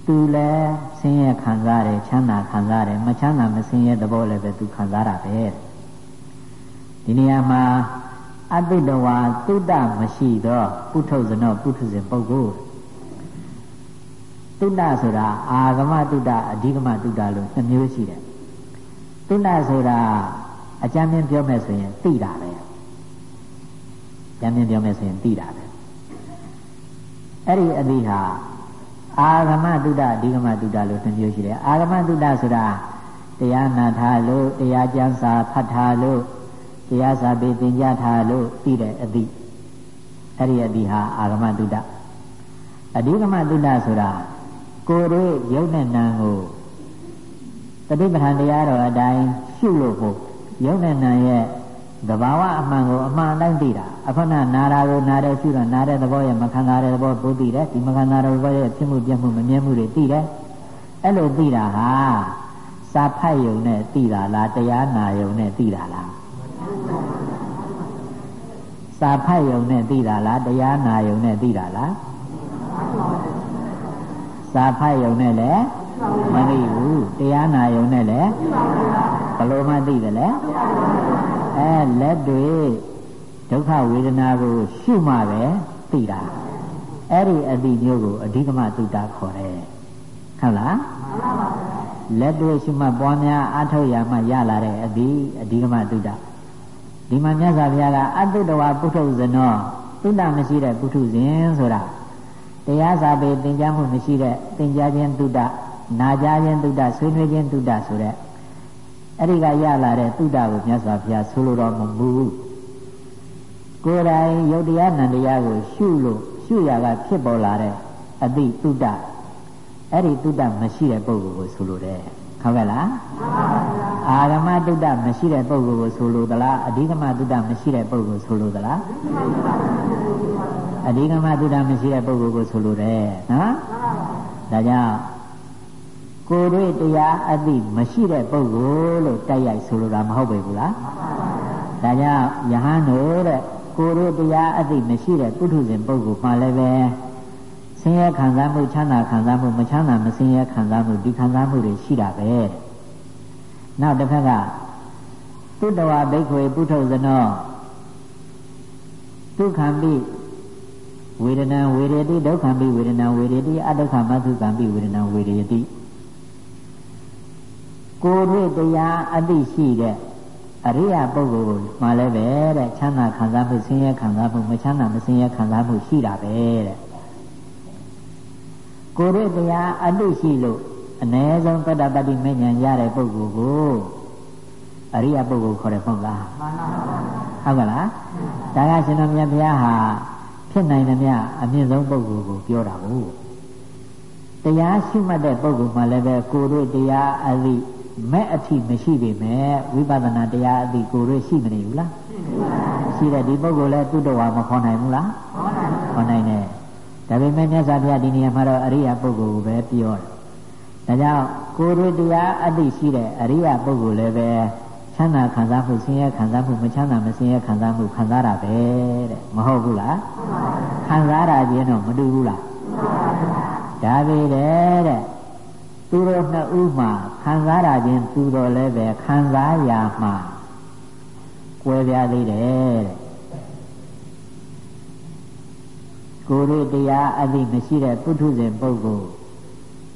သူလည်းဆင်းရဲခံစားတယ်ချမ်းသာခံစားတယ်မချမ်းသာမဆင်းရဲသဘောလည်းပဲသူခံစားတာပဲဒီနေရာမှာအတုတဝါတုတ္တမရှိသောပုထုဇနောပုထုဇဉ်ပုဂ္ဂိုလ်တုတ္တဆိုတာအာဂမတုတ္တအဓိကမတုတ္တလို့နှမျိုးရှိတယ်တုတ္တဆိုတာအကြမ်းမြင်ပြောမယ်ဆိုရင်သိတာပဲအကြမ်းမြင်ပြောမယ်ဆိုရင်သိတာပဲ အဲ့ဒီအသိဟာအာဂမတုဒ္ဒအဓိကမတုဒ္ဒလို့နှမျိုးရှိတယ်အာဂမတုဒ္ဒဆိုတာတရားနာထားလို့တရားကျမ်းစာဖတ်ထားလို့တရားစာပေသင်ကြားထားလို့သိတဲ့အသည့်အဲ့ဒီအသည့်ဟာအာဂမတုဒ္ဒအဓိကမတုဒ္ဒဆိုတာကိုယ်ရဲ့ယုတ်နဲ့နာကိုတတိပဋ္ဌာန်တရားတော်အတိုင်းရှုလို့ဖို့ယုတ်နဲ့နာရဲ့ သဘာဝအမှန်ကိုအမှန်တိုင်းသိတာအဖဏနာရာကိုနာတဲ့ရှုတော့နာတဲ့သဘောရဲ့မခံစားတဲ့သဘောကိုသိတယ်ဒီမခံစားတဲ့သဘောရဲ့ဖြစ်မှုပြမှုမမြဲမှုတွေသိတယ်အဲ့လိုသိတာဟာစာဖတ်ယုံနဲ့သိတာလားတရားနာယုံနဲ့သိတာလားစာဖတ်ယုံနဲ့သိတာလားတရားနာယုံနဲ့သိတာလားစာဖတ်ယုံနဲ့လည်းမသိဘူးတရားနာယုံနဲ့လည်းဘယ်လိုမှသိတယ်လဲ အဲလက်တွေဒုက္ခဝေဒနာကိုရှုမှပဲသိတာအဲ့ဒီအတိမျိုးကိုအဓိကမတုတ္တခေါ်တယ်ဟုတ်လားလက်တွေရှုမှပွားများအထုတ်ရမှရလာတဲ့အတိအဓိကမတုတ္တဒီမှာမြတ်စွာဘုရားကအတုတဝပုထုဇနောတုတ္တမရှိတဲ့ပုထုဇဉ်ဆိုတာတရားစာပေသင်ကြားမှုမရှိတဲ့သင်ကြားခြင်းတုတ္တနာကြားခြင်းတုတ္တဆွေးနွေးခြင်းတုတ္တဆိုတဲ့ အဲ့ဒီကရလာတဲ့တုဒ္ဒကိုမြတ်စွာဘုရားဆိုလိုတော်မမူဘူးကိုယ်တိုင်ယုတ်တရားနန္တရားကို ရှုလို့ရှုရကဖြစ်ပေါ်လာတဲ့အတိတုဒ္ဒအဲ့ဒီတုဒ္ဒမရှိတဲ့ပုဂ္ဂိုလ်ကိုဆိုလိုတယ်ဟုတ်ကဲ့လားအာဂမတုဒ္ဒမရှိတဲ့ပုဂ္ဂိုလ်ကိုဆိုလိုသလားအဓိကမတုဒ္ဒမရှိတဲ့ပုဂ္ဂိုလ်ဆိုလိုသလားအဓိကမတုဒ္ဒမရှိတဲ့ပုဂ္ဂိုလ်ကိုဆိုလိုတယ်နော်ဒါကြောင့် ကိုယ်တွေ့တရားအသိမရှိတဲ့ပုဂ္ဂိုလ်လို့တိုက်ရိုက်ဆိုလိုတာမဟုတ်ပေဘူးလားဒါကြောင့်ယဟန်တို့တဲ့ကိုယ်တို့တရားအသိမရှိတဲ့ပုထုဇဉ်ပုဂ္ဂိုလ်မှလည်းပဲဆင်းရဲခံစားမှုချမ်းသာခံစားမှုမချမ်းသာမဆင်းရဲခံစားမှုဒီခံစားမှုတွေရှိတာပဲနောက်တစ်ခါကသုတဝဘိက္ခွေပုထုဇနောဒုက္ခံပိဝေဒနာဝေရတိဒုက္ခံပိဝေဒနာဝေရတိအဒုက္ခမသုခံပိဝေဒနာဝေရတိ ကိုယ်တွေ့တရားအသိရှိတဲ့အရိယာပုဂ္ဂိုလ်မှလည်းပဲတဲ့ချမ်းသာခံစားမှုဆင်းရဲခံစားမှုမချမ်းသာမဆင်းရဲခံစားမှုရှိတာပဲတဲ့ကိုယ်တွေ့တရားအသိရှိလို့အ ਨੇ ဆုံးပတ္တပတ္တိမဉ္ဇဉ်ရတဲ့ပုဂ္ဂိုလ်ကိုအရိယာပုဂ္ဂိုလ်ခေါ်တယ်မဟုတ်လားမှန်ပါပါဟုတ်ကလားဒါကရှင်တော်မြတ်ဘုရားဟာဖြစ်နိုင်သမျှအမြင့်ဆုံးပုဂ္ဂိုလ်ကိုပြောတာဘူးတရားရှိမှတ်တဲ့ပုဂ္ဂိုလ်မှလည်းပဲကိုယ်တို့တရားအသည့် မဲ့အထိမရှိပေမဲ့ဝိပဿနာတရားအသည့်ကိုယ်တို့ရှိမနေဘူးလားရှိတဲ့ဒီပုဂ္ဂိုလ်လည်းသူ့တော်ဝါမခေါ်နိုင်ဘူးလားခေါ်နိုင်တယ်ဒါပေမဲ့မြတ်စွာဘုရားဒီနေရာမှာတော့အရိယာပုဂ္ဂိုလ်ကိုပဲပြောတယ်ဒါကြောင့်ကိုယ်တို့တရားအသည့်ရှိတဲ့အရိယာပုဂ္ဂိုလ်လည်းပဲချမ်းသာခံစားမှုဆင်းရဲခံစားမှုမချမ်းသာမဆင်းရဲခံစားမှုခံစားတာပဲတဲ့မဟုတ်ဘူးလားခံစားတာချင်းတော့မတူဘူးလားဒါပေတဲ့တဲ့ သူတို့နှစ်ဦးမှာခံစားတာချင်းသူတော်လည်းပဲခံစားရမှာကွဲပြားသေးတယ်တဲ့ကိုယ်တို့တရားအသိမရှိတဲ့ပုထုဇဉ်ပုဂ္ဂိုလ်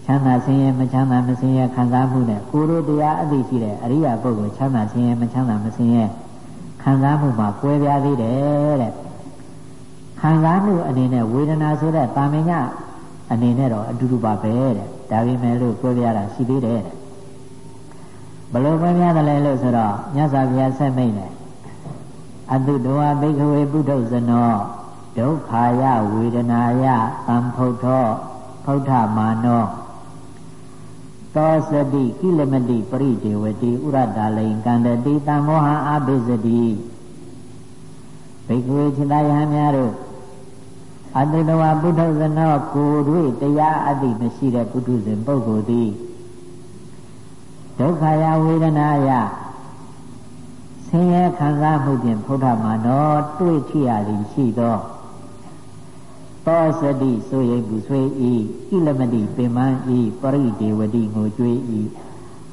ချမ်းသာဆင်းရဲမချမ်းသာမဆင်းရဲခံစားမှုနဲ့ကိုယ်တို့တရားအသိရှိတဲ့အရိယာပုဂ္ဂိုလ်ချမ်းသာဆင်းရဲမချမ်းသာမဆင်းရဲခံစားမှုမှာကွဲပြားသေးတယ်တဲ့ခံစားမှုအနေနဲ့ဝေဒနာဆိုတဲ့တာမင်ည အနေနဲ့တော့အတူတူပါပဲတဲ့ဒါပေမဲ့လို့ကွဲပြားတာရှိသေးတယ်တဲ့ဘလို့ကွဲပြားတယ်လဲလို့ဆိုတော့မြတ်စွာဘုရားဆက်မိတ်တယ်အတုတဝဘိက္ခဝေပုထုဇနောဒုက္ခာယဝေဒနာယသံဖုတ်သောဖုဋ္ဌမာနောသောစတိကိလမတိပရိဒေဝတိဥရတာလိန်ကန္တတိတမောဟအာဘိစတိဘိက္ခဝေจิตယဟများတို့ အတုတဝပုထုဇနောကိုယ်တွေ့တရားအသိမရှိတဲ့ပုထုဇဉ်ပုဂ္ဂိုလ်သည်ဒုက္ခယဝေဒနာယဆင်းရဲခံစားမှုဖြင့်ဖုဒ္ဓမာနောတွေ့ထိရသည်ရှိသောသောစတိဆိုရင်ဘူးဆွေဤကိလမတိပင်မဤပရိဒေဝတိငိုကြွေးဤ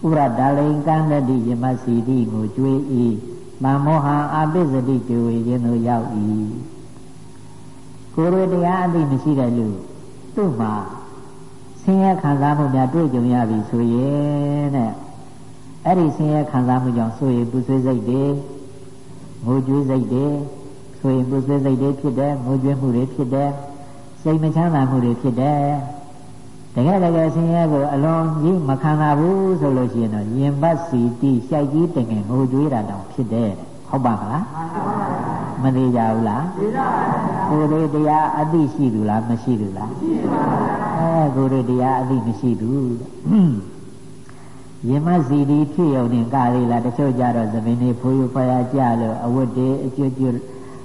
ဥရဒါလိန်ကန္တတိယမစီတိငိုကြွေးဤမမောဟအပိစတိတေဝေခြင်းတို့ရောက်၏ ကိုယ်ရတရားအသိမရှိတဲ့လူသူ့မှာဆင်းရဲခံစားမှုများတွေ့ကြုံရပြီဆိုရင်တဲ့အဲ့ဒီဆင်းရဲခံစားမှုကြောင့်ဆိုရင်ပူဆွေးစိတ်တွေငိုကြွေးစိတ်တွေဆိုရင်ပူဆွေးစိတ်တွေဖြစ်တယ်ငိုကြွေးမှုတွေဖြစ်တယ်စိတ်မချမ်းသာမှုတွေဖြစ်တယ်တကယ်တကယ်ဆင်းရဲကိုအလွန်ကြီးမခံနိုင်ဘူးဆိုလို့ရှိရင်တော့ယင်ပတ်စီတိရှိုက်ကြီးတငယ်ငိုကြွေးတာတောင်ဖြစ်တယ်ဟုတ်ပါမလားမ သိကြဘူးလားသိပါပါဘုရားတရားအသိရှိသူလားမရှိသူလားရှိပါပါအဲဘုရားတရားအသိမရှိသူယမစီဒီဖြစ်ရုံနဲ့ကာရီလာတချို့ကြတော့သမင်းနေဖိုးရဖယားကြလို့အဝတ်တွေအကျွတ်ကျွတ်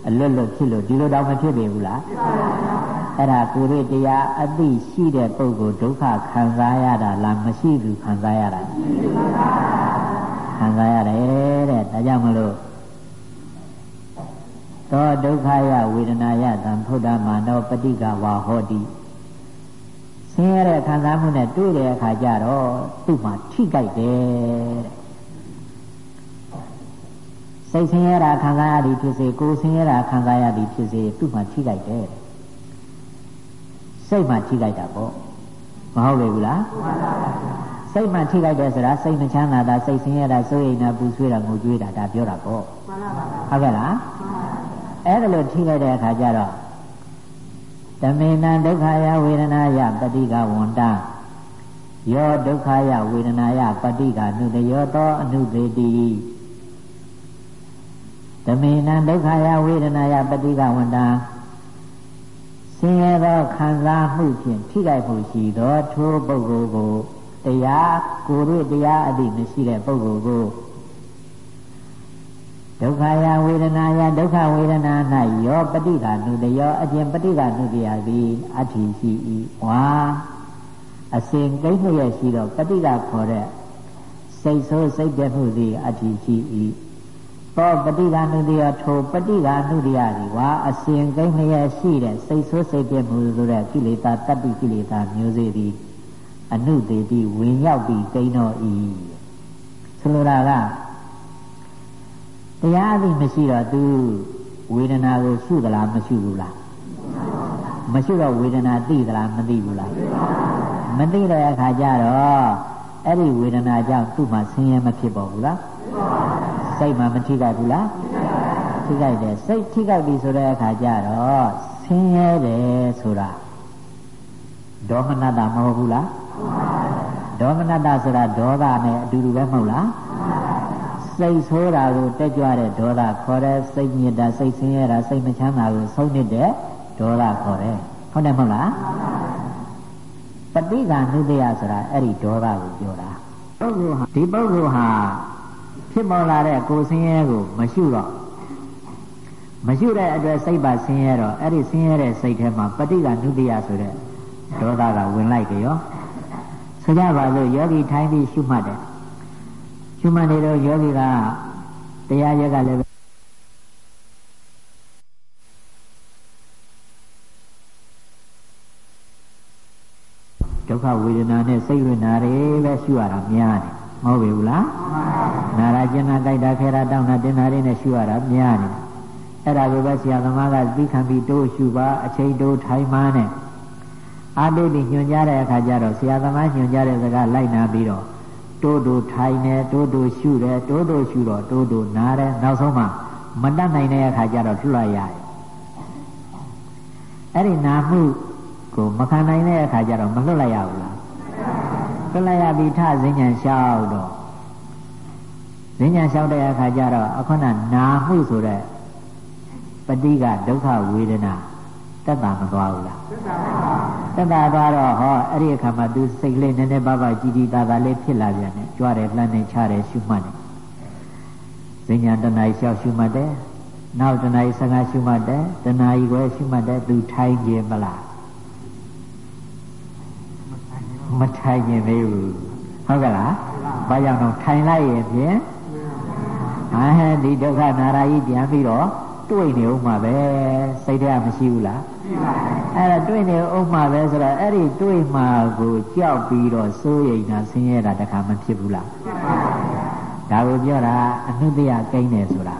အလွတ်လွတ်ဖြစ်လို့ဒီလိုတော့မဖြစ်ပေဘူးလားဖြစ်ပါပါအဲ့ဒါကိုယ်ရတရားအသိရှိတဲ့ပုဂ္ဂိုလ်ဒုက္ခခံစားရတာလားမရှိဘူးခံစားရတာရှိပါပါခံစားရတယ်တဲ့ဒါကြောင့်မလို့ သောဒုက္ခယဝေဒနာယသံဖုဒ္ဓမာနောပฏิကဝါဟောတိဆင်းရဲတဲ့ခံစားမှုနဲ့တွေ့တဲ့အခါကျတော့သူ့မှာထိကြိုက်တယ်တဲ့စိတ်ဆင်းရဲတာခံစားရသည်ဖြစ်စေကိုယ်ဆင်းရဲတာခံစားရသည်ဖြစ်စေသူ့မှာထိကြိုက်တယ်စိတ်မှာထိကြိုက်တာပေါ့မဟုတ်လေဘူးလားစိတ်မှထိလိုက်တယ်ဆိုတာစိတ်မချမ်းသာတာစိတ်ဆင်းရဲတာစိုးရိမ်တာပူဆွေးတာငိုကြွေးတာဒါပြောတာပေါ့ဟုတ်ကဲ့လား အဲ့ဒါလို့ထိလိုက်တဲ့အခါကျတော့တမေနံဒုက္ခယဝေဒနာယပฏิကဝန္တယောဒုက္ခယဝေဒနာယပฏิကနုတယောသောအနုသေတိတမေနံဒုက္ခယဝေဒနာယပฏิကဝန္တဆင်းရဲသောခံစားမှုဖြင့်ထိခိုက်မှုရှိသောထိုပုဂ္ဂိုလ်ကိုတရားကိုယ်တို့တရားအသိမရှိတဲ့ပုဂ္ဂိုလ်ကို ဒုက္ခယဝေဒနာယဒုက္ခဝေဒနာ၌ယောပฏิကနုတယောအပြင်ပฏิကနုတယသည်အဋ္ဌိရှိ၏ဝါအစဉ်ကိန်းလျက်ရှိသောပฏิကခေါ်တဲ့စိတ်ဆိုးစိတ်ပြမှုသည်အဋ္ဌိရှိ၏သောပฏิကနုတယထိုပฏิကနုတယသည်ဝါအစဉ်ကိန်းလျက်ရှိတဲ့စိတ်ဆိုးစိတ်ပြမှုဆိုတဲ့ကိလေသာတတ္တိကိလေသာမျိုးစေ့သည်အနုသေးတိဝင်ရောက်ပြီးကိန်းတော်၏ဆိုလိုတာက တရားအသိမရှိတော့သူဝေဒနာကိုရှုသလားမရှုဘူးလားမရှုတော့ဝေဒနာသိသလားမသိဘူးလားမသိတဲ့အခါကျတော့အဲ့ဒီဝေဒနာကြောင့်သူ့မှာဆင်းရဲမဖြစ်ပေါ်ဘူးလားစိတ်မှာမထိခိုက်ဘူးလားထိခိုက်တယ်စိတ်ထိခိုက်ပြီဆိုတဲ့အခါကျတော့ဆင်းရဲတယ်ဆိုတာဒေါမနတမဟုတ်ဘူးလားဒေါမနတဆိုတာဒေါသနဲ့အတူတူပဲမဟုတ်လား စိတ်ဆိုးတာကိုတက်ကြွတဲ့ဒေါသခေါ်တဲ့စိတ်ညစ်တာစိတ်ဆင်းရဲတာစိတ်မချမ်းသာကိုဆုံးနေတဲ့ဒေါသခေါ်တယ်ဟုတ်တယ်မဟုတ်လားပဋိက္ခဏုတ္တယဆိုတာအဲ့ဒီဒေါသကိုပြောတာပုဂ္ဂိုလ်ဟာဒီပုဂ္ဂိုလ်ဟာဖြစ်ပေါ်လာတဲ့ကိုယ်ဆင်းရဲကိုမရှုတော့မရှိတဲ့အတွက်စိတ်ပါဆင်းရဲတော့အဲ့ဒီဆင်းရဲတဲ့စိတ်ထဲမှာပဋိက္ခဏုတ္တယဆိုတဲ့ဒေါသကဝင်လိုက်ကြရောဆိုကြပါစို့ယောဂီထိုင်ပြီးရှုမှတ်တယ် ရှုမှတ်နေတော့ယောဂီကတရားရက်ကလည်းဒုက္ခဝေဒနာနဲ့စိတ်ဝေဒနာတွေပဲရှုရတာများတယ်မဟုတ်ဘူးလားနာရကျင်နာကြိုက်တာခဲတာတောင်းတာတင်တာတွေနဲ့ရှုရတာများတယ်အဲ့ဒါကိုပဲဆရာသမားကသိခံပြီးတိုးရှုပါအချိန်တိုးထိုင်မှနဲ့အာတုတိညွှန်ကြားတဲ့အခါကျတော့ဆရာသမားညွှန်ကြားတဲ့စကားလိုက်နာပြီးတော့ တိုးတိုးထိုင်နေတိုးတိုးရှုတယ်တိုးတိုးရှုတော့တိုးတိုးနားတယ်နောက်ဆုံးမှမတတ်နိုင်တဲ့အခါကျတော့လှလိုက်ရတယ်အဲ့ဒီနာမှုကိုမခံနိုင်တဲ့အခါကျတော့မလွတ်လိုက်ရဘူးလားလွတ်လိုက်ရပြီးထဇင်းညာလျှောက်တော့ဇင်းညာလျှောက်တဲ့အခါကျတော့အခုနနာမှုဆိုတဲ့ပဋိကဒုက္ခဝေဒနာ တက်တာမသွားဘူးလားတက်တာသွားတော့ဟောအဲ့ဒီအခါမှာသူစိတ်လေးနည်းနည်းပါးပါးကြည်ကြည်သာသာလေးဖြစ်လာပြန်တယ်ကြွားတယ်လှမ်းတယ်ချတယ်ရှုမှတ်တယ်ဇဉ္ညာတဏှာလျှောက်ရှုမှတ်တယ်နောက်တဏှာဆငါရှုမှတ်တယ်တဏှာကြီးကိုရှုမှတ်တယ်သူထိုင်ခြင်းမလားမထိုင်ခြင်းမေးဘူးဟုတ်ကလားဘာကြောင့်တော့ထိုင်လိုက်ရင်ဖြင့်အာဟဲဒီဒုက္ခနာရာကြီးပြန်ပြီးတော့တွေ့နေဦးမှာပဲစိတ်ထဲမရှိဘူးလားရှိပါဘူး အဲ့ဒါတွေ့နေဦးမှာပဲဆိုတော့အဲ့ဒီတွေ့မှာကိုကြောက်ပြီးတော့စိုးရိမ်တာဆင်းရဲတာတခါမဖြစ်ဘူးလားဖြစ်ပါဘူးဒါကိုပြောတာအနုတ္တယကိန်းတယ်ဆိုတာ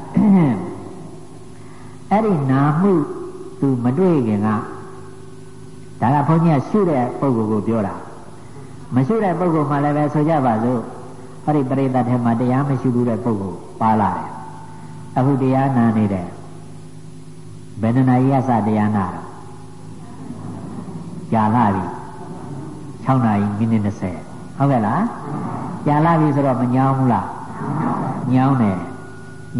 အဲ့ဒီနာမှုသူမတွေ့ခင်ကဒါကဘုန်းကြီးကရှုတဲ့ပုံကိုကိုပြောတာမရှုတဲ့ပုံကိုမှလည်းပဲဆိုကြပါစို့ဟောဒီပရိသတ်ထဲမှာတရားမရှုဘူးတဲ့ပုံကိုပါလာတယ်အခုတရားနာနေတယ်ဘယ်နှနာရီကစတရားနာတော့ ကြာလာပြီ6နာရီမိနစ်20ဟုတ်ကဲ့လားကြာလာပြီဆိုတော့မညောင်းဘူးလားညောင်းတယ်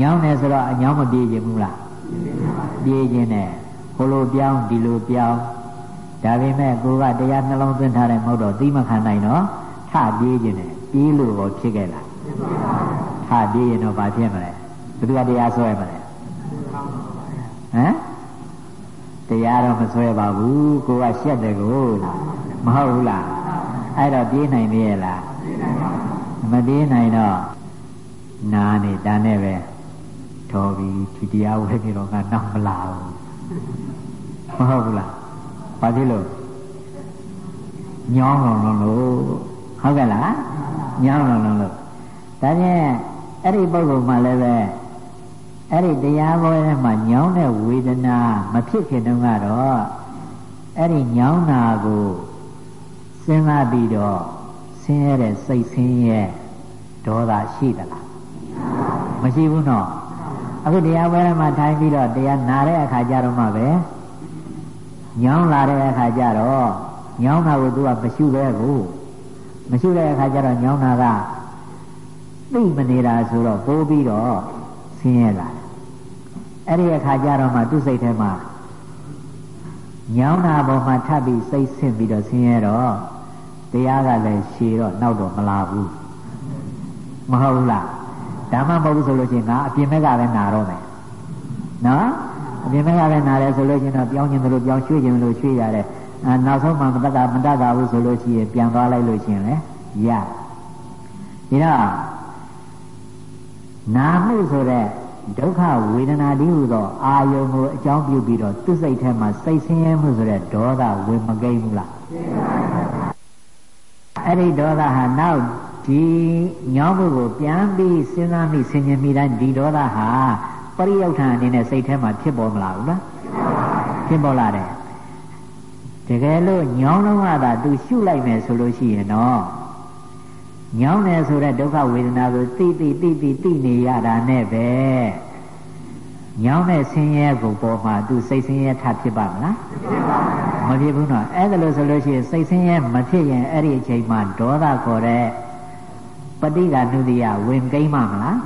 ညောင်းတယ်ဆိုတော့အညောင်းမပြေးခြင်းဘူးလားပြေးခြင်းတယ်ဟိုလိုပြောင်းဒီလိုပြောင်းဒါပေမဲ့ကိုကတရားနှလုံးသွင်းထားတယ်မဟုတ်တော့သိမခံနိုင်တော့ထပြေးခြင်းတယ်ပြေးလို့တော့ဖြစ်ခဲ့လားထပြေးရင်တော့ဘာဖြစ်မလဲဘယ်သူကတရားဆွဲမလဲဟမ် တရားတော့မဆွဲပါဘူးကိုကရှက်တယ်ကိုမဟုတ်ဘူးလားအဲ့တော့ပြေးနိုင်သေးရဲ့လားမပြေးနိုင်တော့နာနေတန်းနဲ့ပဲတော်ပြီဒီတရားဝဲနေတော့ကနောက်မလာဘူးမဟုတ်ဘူးလားဘာဖြစ်လို့ညောင်းလုံးလုံးလို့ဟုတ်ကဲ့လားညောင်းလုံးလုံးလို့ဒါဖြင့်အဲ့ဒီပုဂ္ဂိုလ်မှလည်းပဲ အဲ့ဒီတရားပွဲထဲမှာညောင်းတဲ့ဝေဒနာမဖြစ်ခင်တုန်းကတော့အဲ့ဒီညောင်းတာကိုစဉ်းစားပြီးတော့ဆင်းရဲတဲ့စိတ်ဆင်းရဲဒေါသရှိသလားမရှိဘူးနော်အခုတရားပွဲထဲမှာထိုင်ပြီးတော့တရားနာတဲ့အခါကျတော့မှပဲညောင်းလာတဲ့အခါကျတော့ညောင်းတာကိုသူကမရှိပဲကိုမရှိတဲ့အခါကျတော့ညောင်းတာကသိမနေတာဆိုတော့ပိုးပြီးတော့ဆင်းရဲလာ အဲ့ဒီအခါကျတော့မှသူ့စိတ်ထဲမှာညောင်းတာပေါ်မှာထပ်ပြီးစိတ်ဆင့်ပြီးတော့ဆင်းရဲတော့တရားကလည်းရှည်တော့နောက်တော့မလာဘူးမဟုတ်ဘူးလားဒါမှမဟုတ်ဘူးဆိုလို့ချင်းငါအပြင်ဘက်ကပဲနာတော့မယ်နော်အပြင်ဘက်ကပဲနာတယ်ဆိုလို့ချင်းတော့ပြောင်းခြင်းတို့ပြောင်းရွှေ့ခြင်းတို့ရွှေ့ရတယ်နောက်ဆုံးမှမတတ်တာမတတ်တာဘူးဆိုလို့ရှိရင်ပြန်သွားလိုက်လို့ချင်းလေရဒီတော့နာမှုဆိုတဲ့ ဒုက္ခဝေဒနာတိဟုသောအာယုံကိုအကြောင်းပြုပြီးတော့သူ့စိတ်ထဲမှာစိတ်ဆင်းရဲမှုဆိုတဲ့ဒေါသဝင်မကိန်းဘူးလားအဲ့ဒီဒေါသဟာနောက်ဒီညောင်းမှုကိုပြန်ပြီးစဉ်းစားမိဆင်ခြင်မိတိုင်းဒီဒေါသဟာပရိယုတ်ထံအနေနဲ့စိတ်ထဲမှာဖြစ်ပေါ်မလာဘူးလားဖြစ်ပေါ်လာတယ်တကယ်လို့ညောင်းလုံးကသာသူရှုလိုက်မယ်ဆိုလို့ရှိရင်တော့ ညောင်းတယ်ဆိုတဲ့ဒုက္ခဝေဒနာကိုသိသိသိသိသိနေရတာနဲ့ပဲညောင်းတဲ့ဆင်းရဲကိုပေါ်မှာသူစိတ်ဆင်းရဲထဖြစ်ပါမလားမဖြစ်ဘူးနော်အဲ့ဒါလို့ဆိုလို့ရှိရင်စိတ်ဆင်းရဲမဖြစ်ရင်အဲ့ဒီအချိန်မှာဒေါသခေါ်တဲ့ပဋိက္ခဏုတ္တိယဝင်ကိမ့်မှာမလား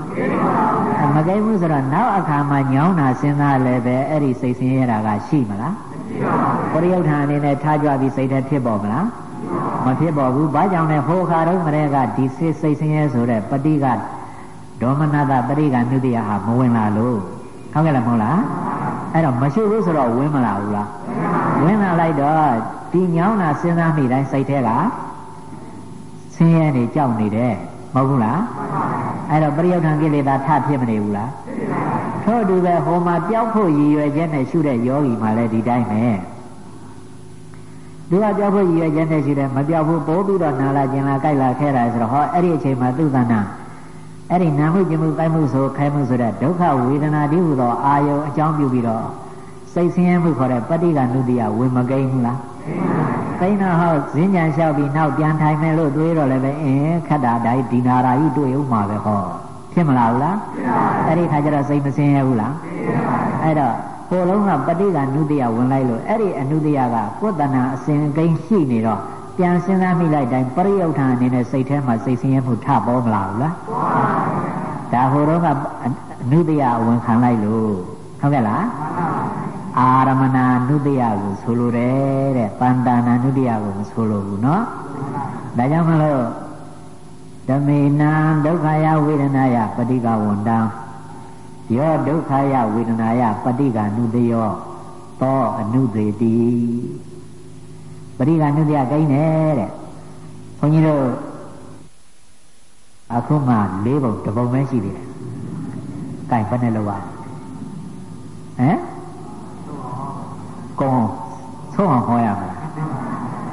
မကိမ့်ဘူးဆိုတော့နောက်အခါမှာညောင်းတာစဉ်းစားလည်းပဲအဲ့ဒီစိတ်ဆင်းရဲတာကရှိမလားပရိယုဌာန်အနေနဲ့ထားကြပြီးစိတ်ထဲဖြစ်ပေါ်မလား မဖြစ်ပေါ်ဘူးဘာကြောင့်လဲဟိုခါတော့မရဲကဒီစိတ်စိတ်ဆင်းရဲဆိုတဲ့ပဋိကဒေါမနတပရိကနုတ္တိယဟာမဝင်လာလို့ဟုတ်ကဲ့လားမဟုတ်လားအဲ့တော့မရှိဘူးဆိုတော့ဝင်မလာဘူးလားဝင်လာလိုက်တော့ဒီညောင်းတာစဉ်းစားမိတိုင်းစိတ်ထဲကဆင်းရဲနေကြောက်နေတယ်မဟုတ်ဘူးလားအဲ့တော့ပရိယုဒ္ဓံကိလေသာထဖြစ်မနေဘူးလားထို့တူပဲဟိုမှာပျောက်ဖို့ရည်ရွယ်ချက်နဲ့ရှုတဲ့ယောဂီမှလည်းဒီတိုင်းပဲ သူကပျောက်ဖို့ရည်ရွယ်ချက်နဲ့ရှိတယ်မပျောက်ဘူးပိုးပြီးတော့နာလာကျင်လာကြိုက်လာခဲတာဆိုတော့ဟောအဲ့ဒီအချိန်မှာသူ့သဏ္ဍာန်အဲ့ဒီနာမှုကျင်မှုကိုက်မှုဆိုခိုင်းမှုဆိုတဲ့ဒုက္ခဝေဒနာတိဟူသောအာယုံအကြောင်းပြုပြီးတော့စိတ်ဆင်းရဲမှုခေါ်တဲ့ပဋိက္ခဏုတ္တိယဝင်မကိန်းဘူးလားကိန်းတော့ဟောဈဉ္ညာလျှောက်ပြီးနောက်ပြန်ထိုင်မယ်လို့တွေးတော့လည်းပဲအင်းခက်တာတိုင်းဒီနာရာကြီးတွေ့ဦးမှာပဲဟောဖြစ်မလားဘူးလားအဲ့ဒီခါကျတော့စိတ်မဆင်းရဲဘူးလားအဲ့တော့ ဟိုလုံးကပဋိက္ခဏုတ္တိယဝင်လိုက်လို့အဲ့ဒီအနုတ္တိယကကိုယ်တဏ္ဍာအစဉ်ကိန်းရှိနေတော့ပြန်စဉ်းစားမိလိုက်တိုင်းပရိယုဌာန်အနေနဲ့စိတ်ထဲမှာစိတ်ဆင်းရဲမှုထပေါ်မလာဘူးလားဒါဟိုတော့ကအနုတ္တိယဝင်ခံလိုက်လို့ဟုတ်ကဲ့လားအာရမဏနုတ္တိယကိုဆိုလိုတယ်တဲ့ပန္တနာနုတ္တိယကိုမဆိုလိုဘူးเนาะဒါကြောင့်မလို့ဓမေနံဒုက္ခယဝေဒနာယပฏิကဝန္တံ ယောဒုက္ခယဝေဒနာယပฏิကနုတယောသောအနုသေတိပရိကနုတ္တိယကိန်းတယ်တဲ့ဘုန်းကြီးတို့အခုမှ၄ပုံတစ်ပုံပဲရှိသေးတယ်။ကဲဘယ်နဲ့လောက်ပါဟမ်ကောဆုံးအောင်ဟောရမှာ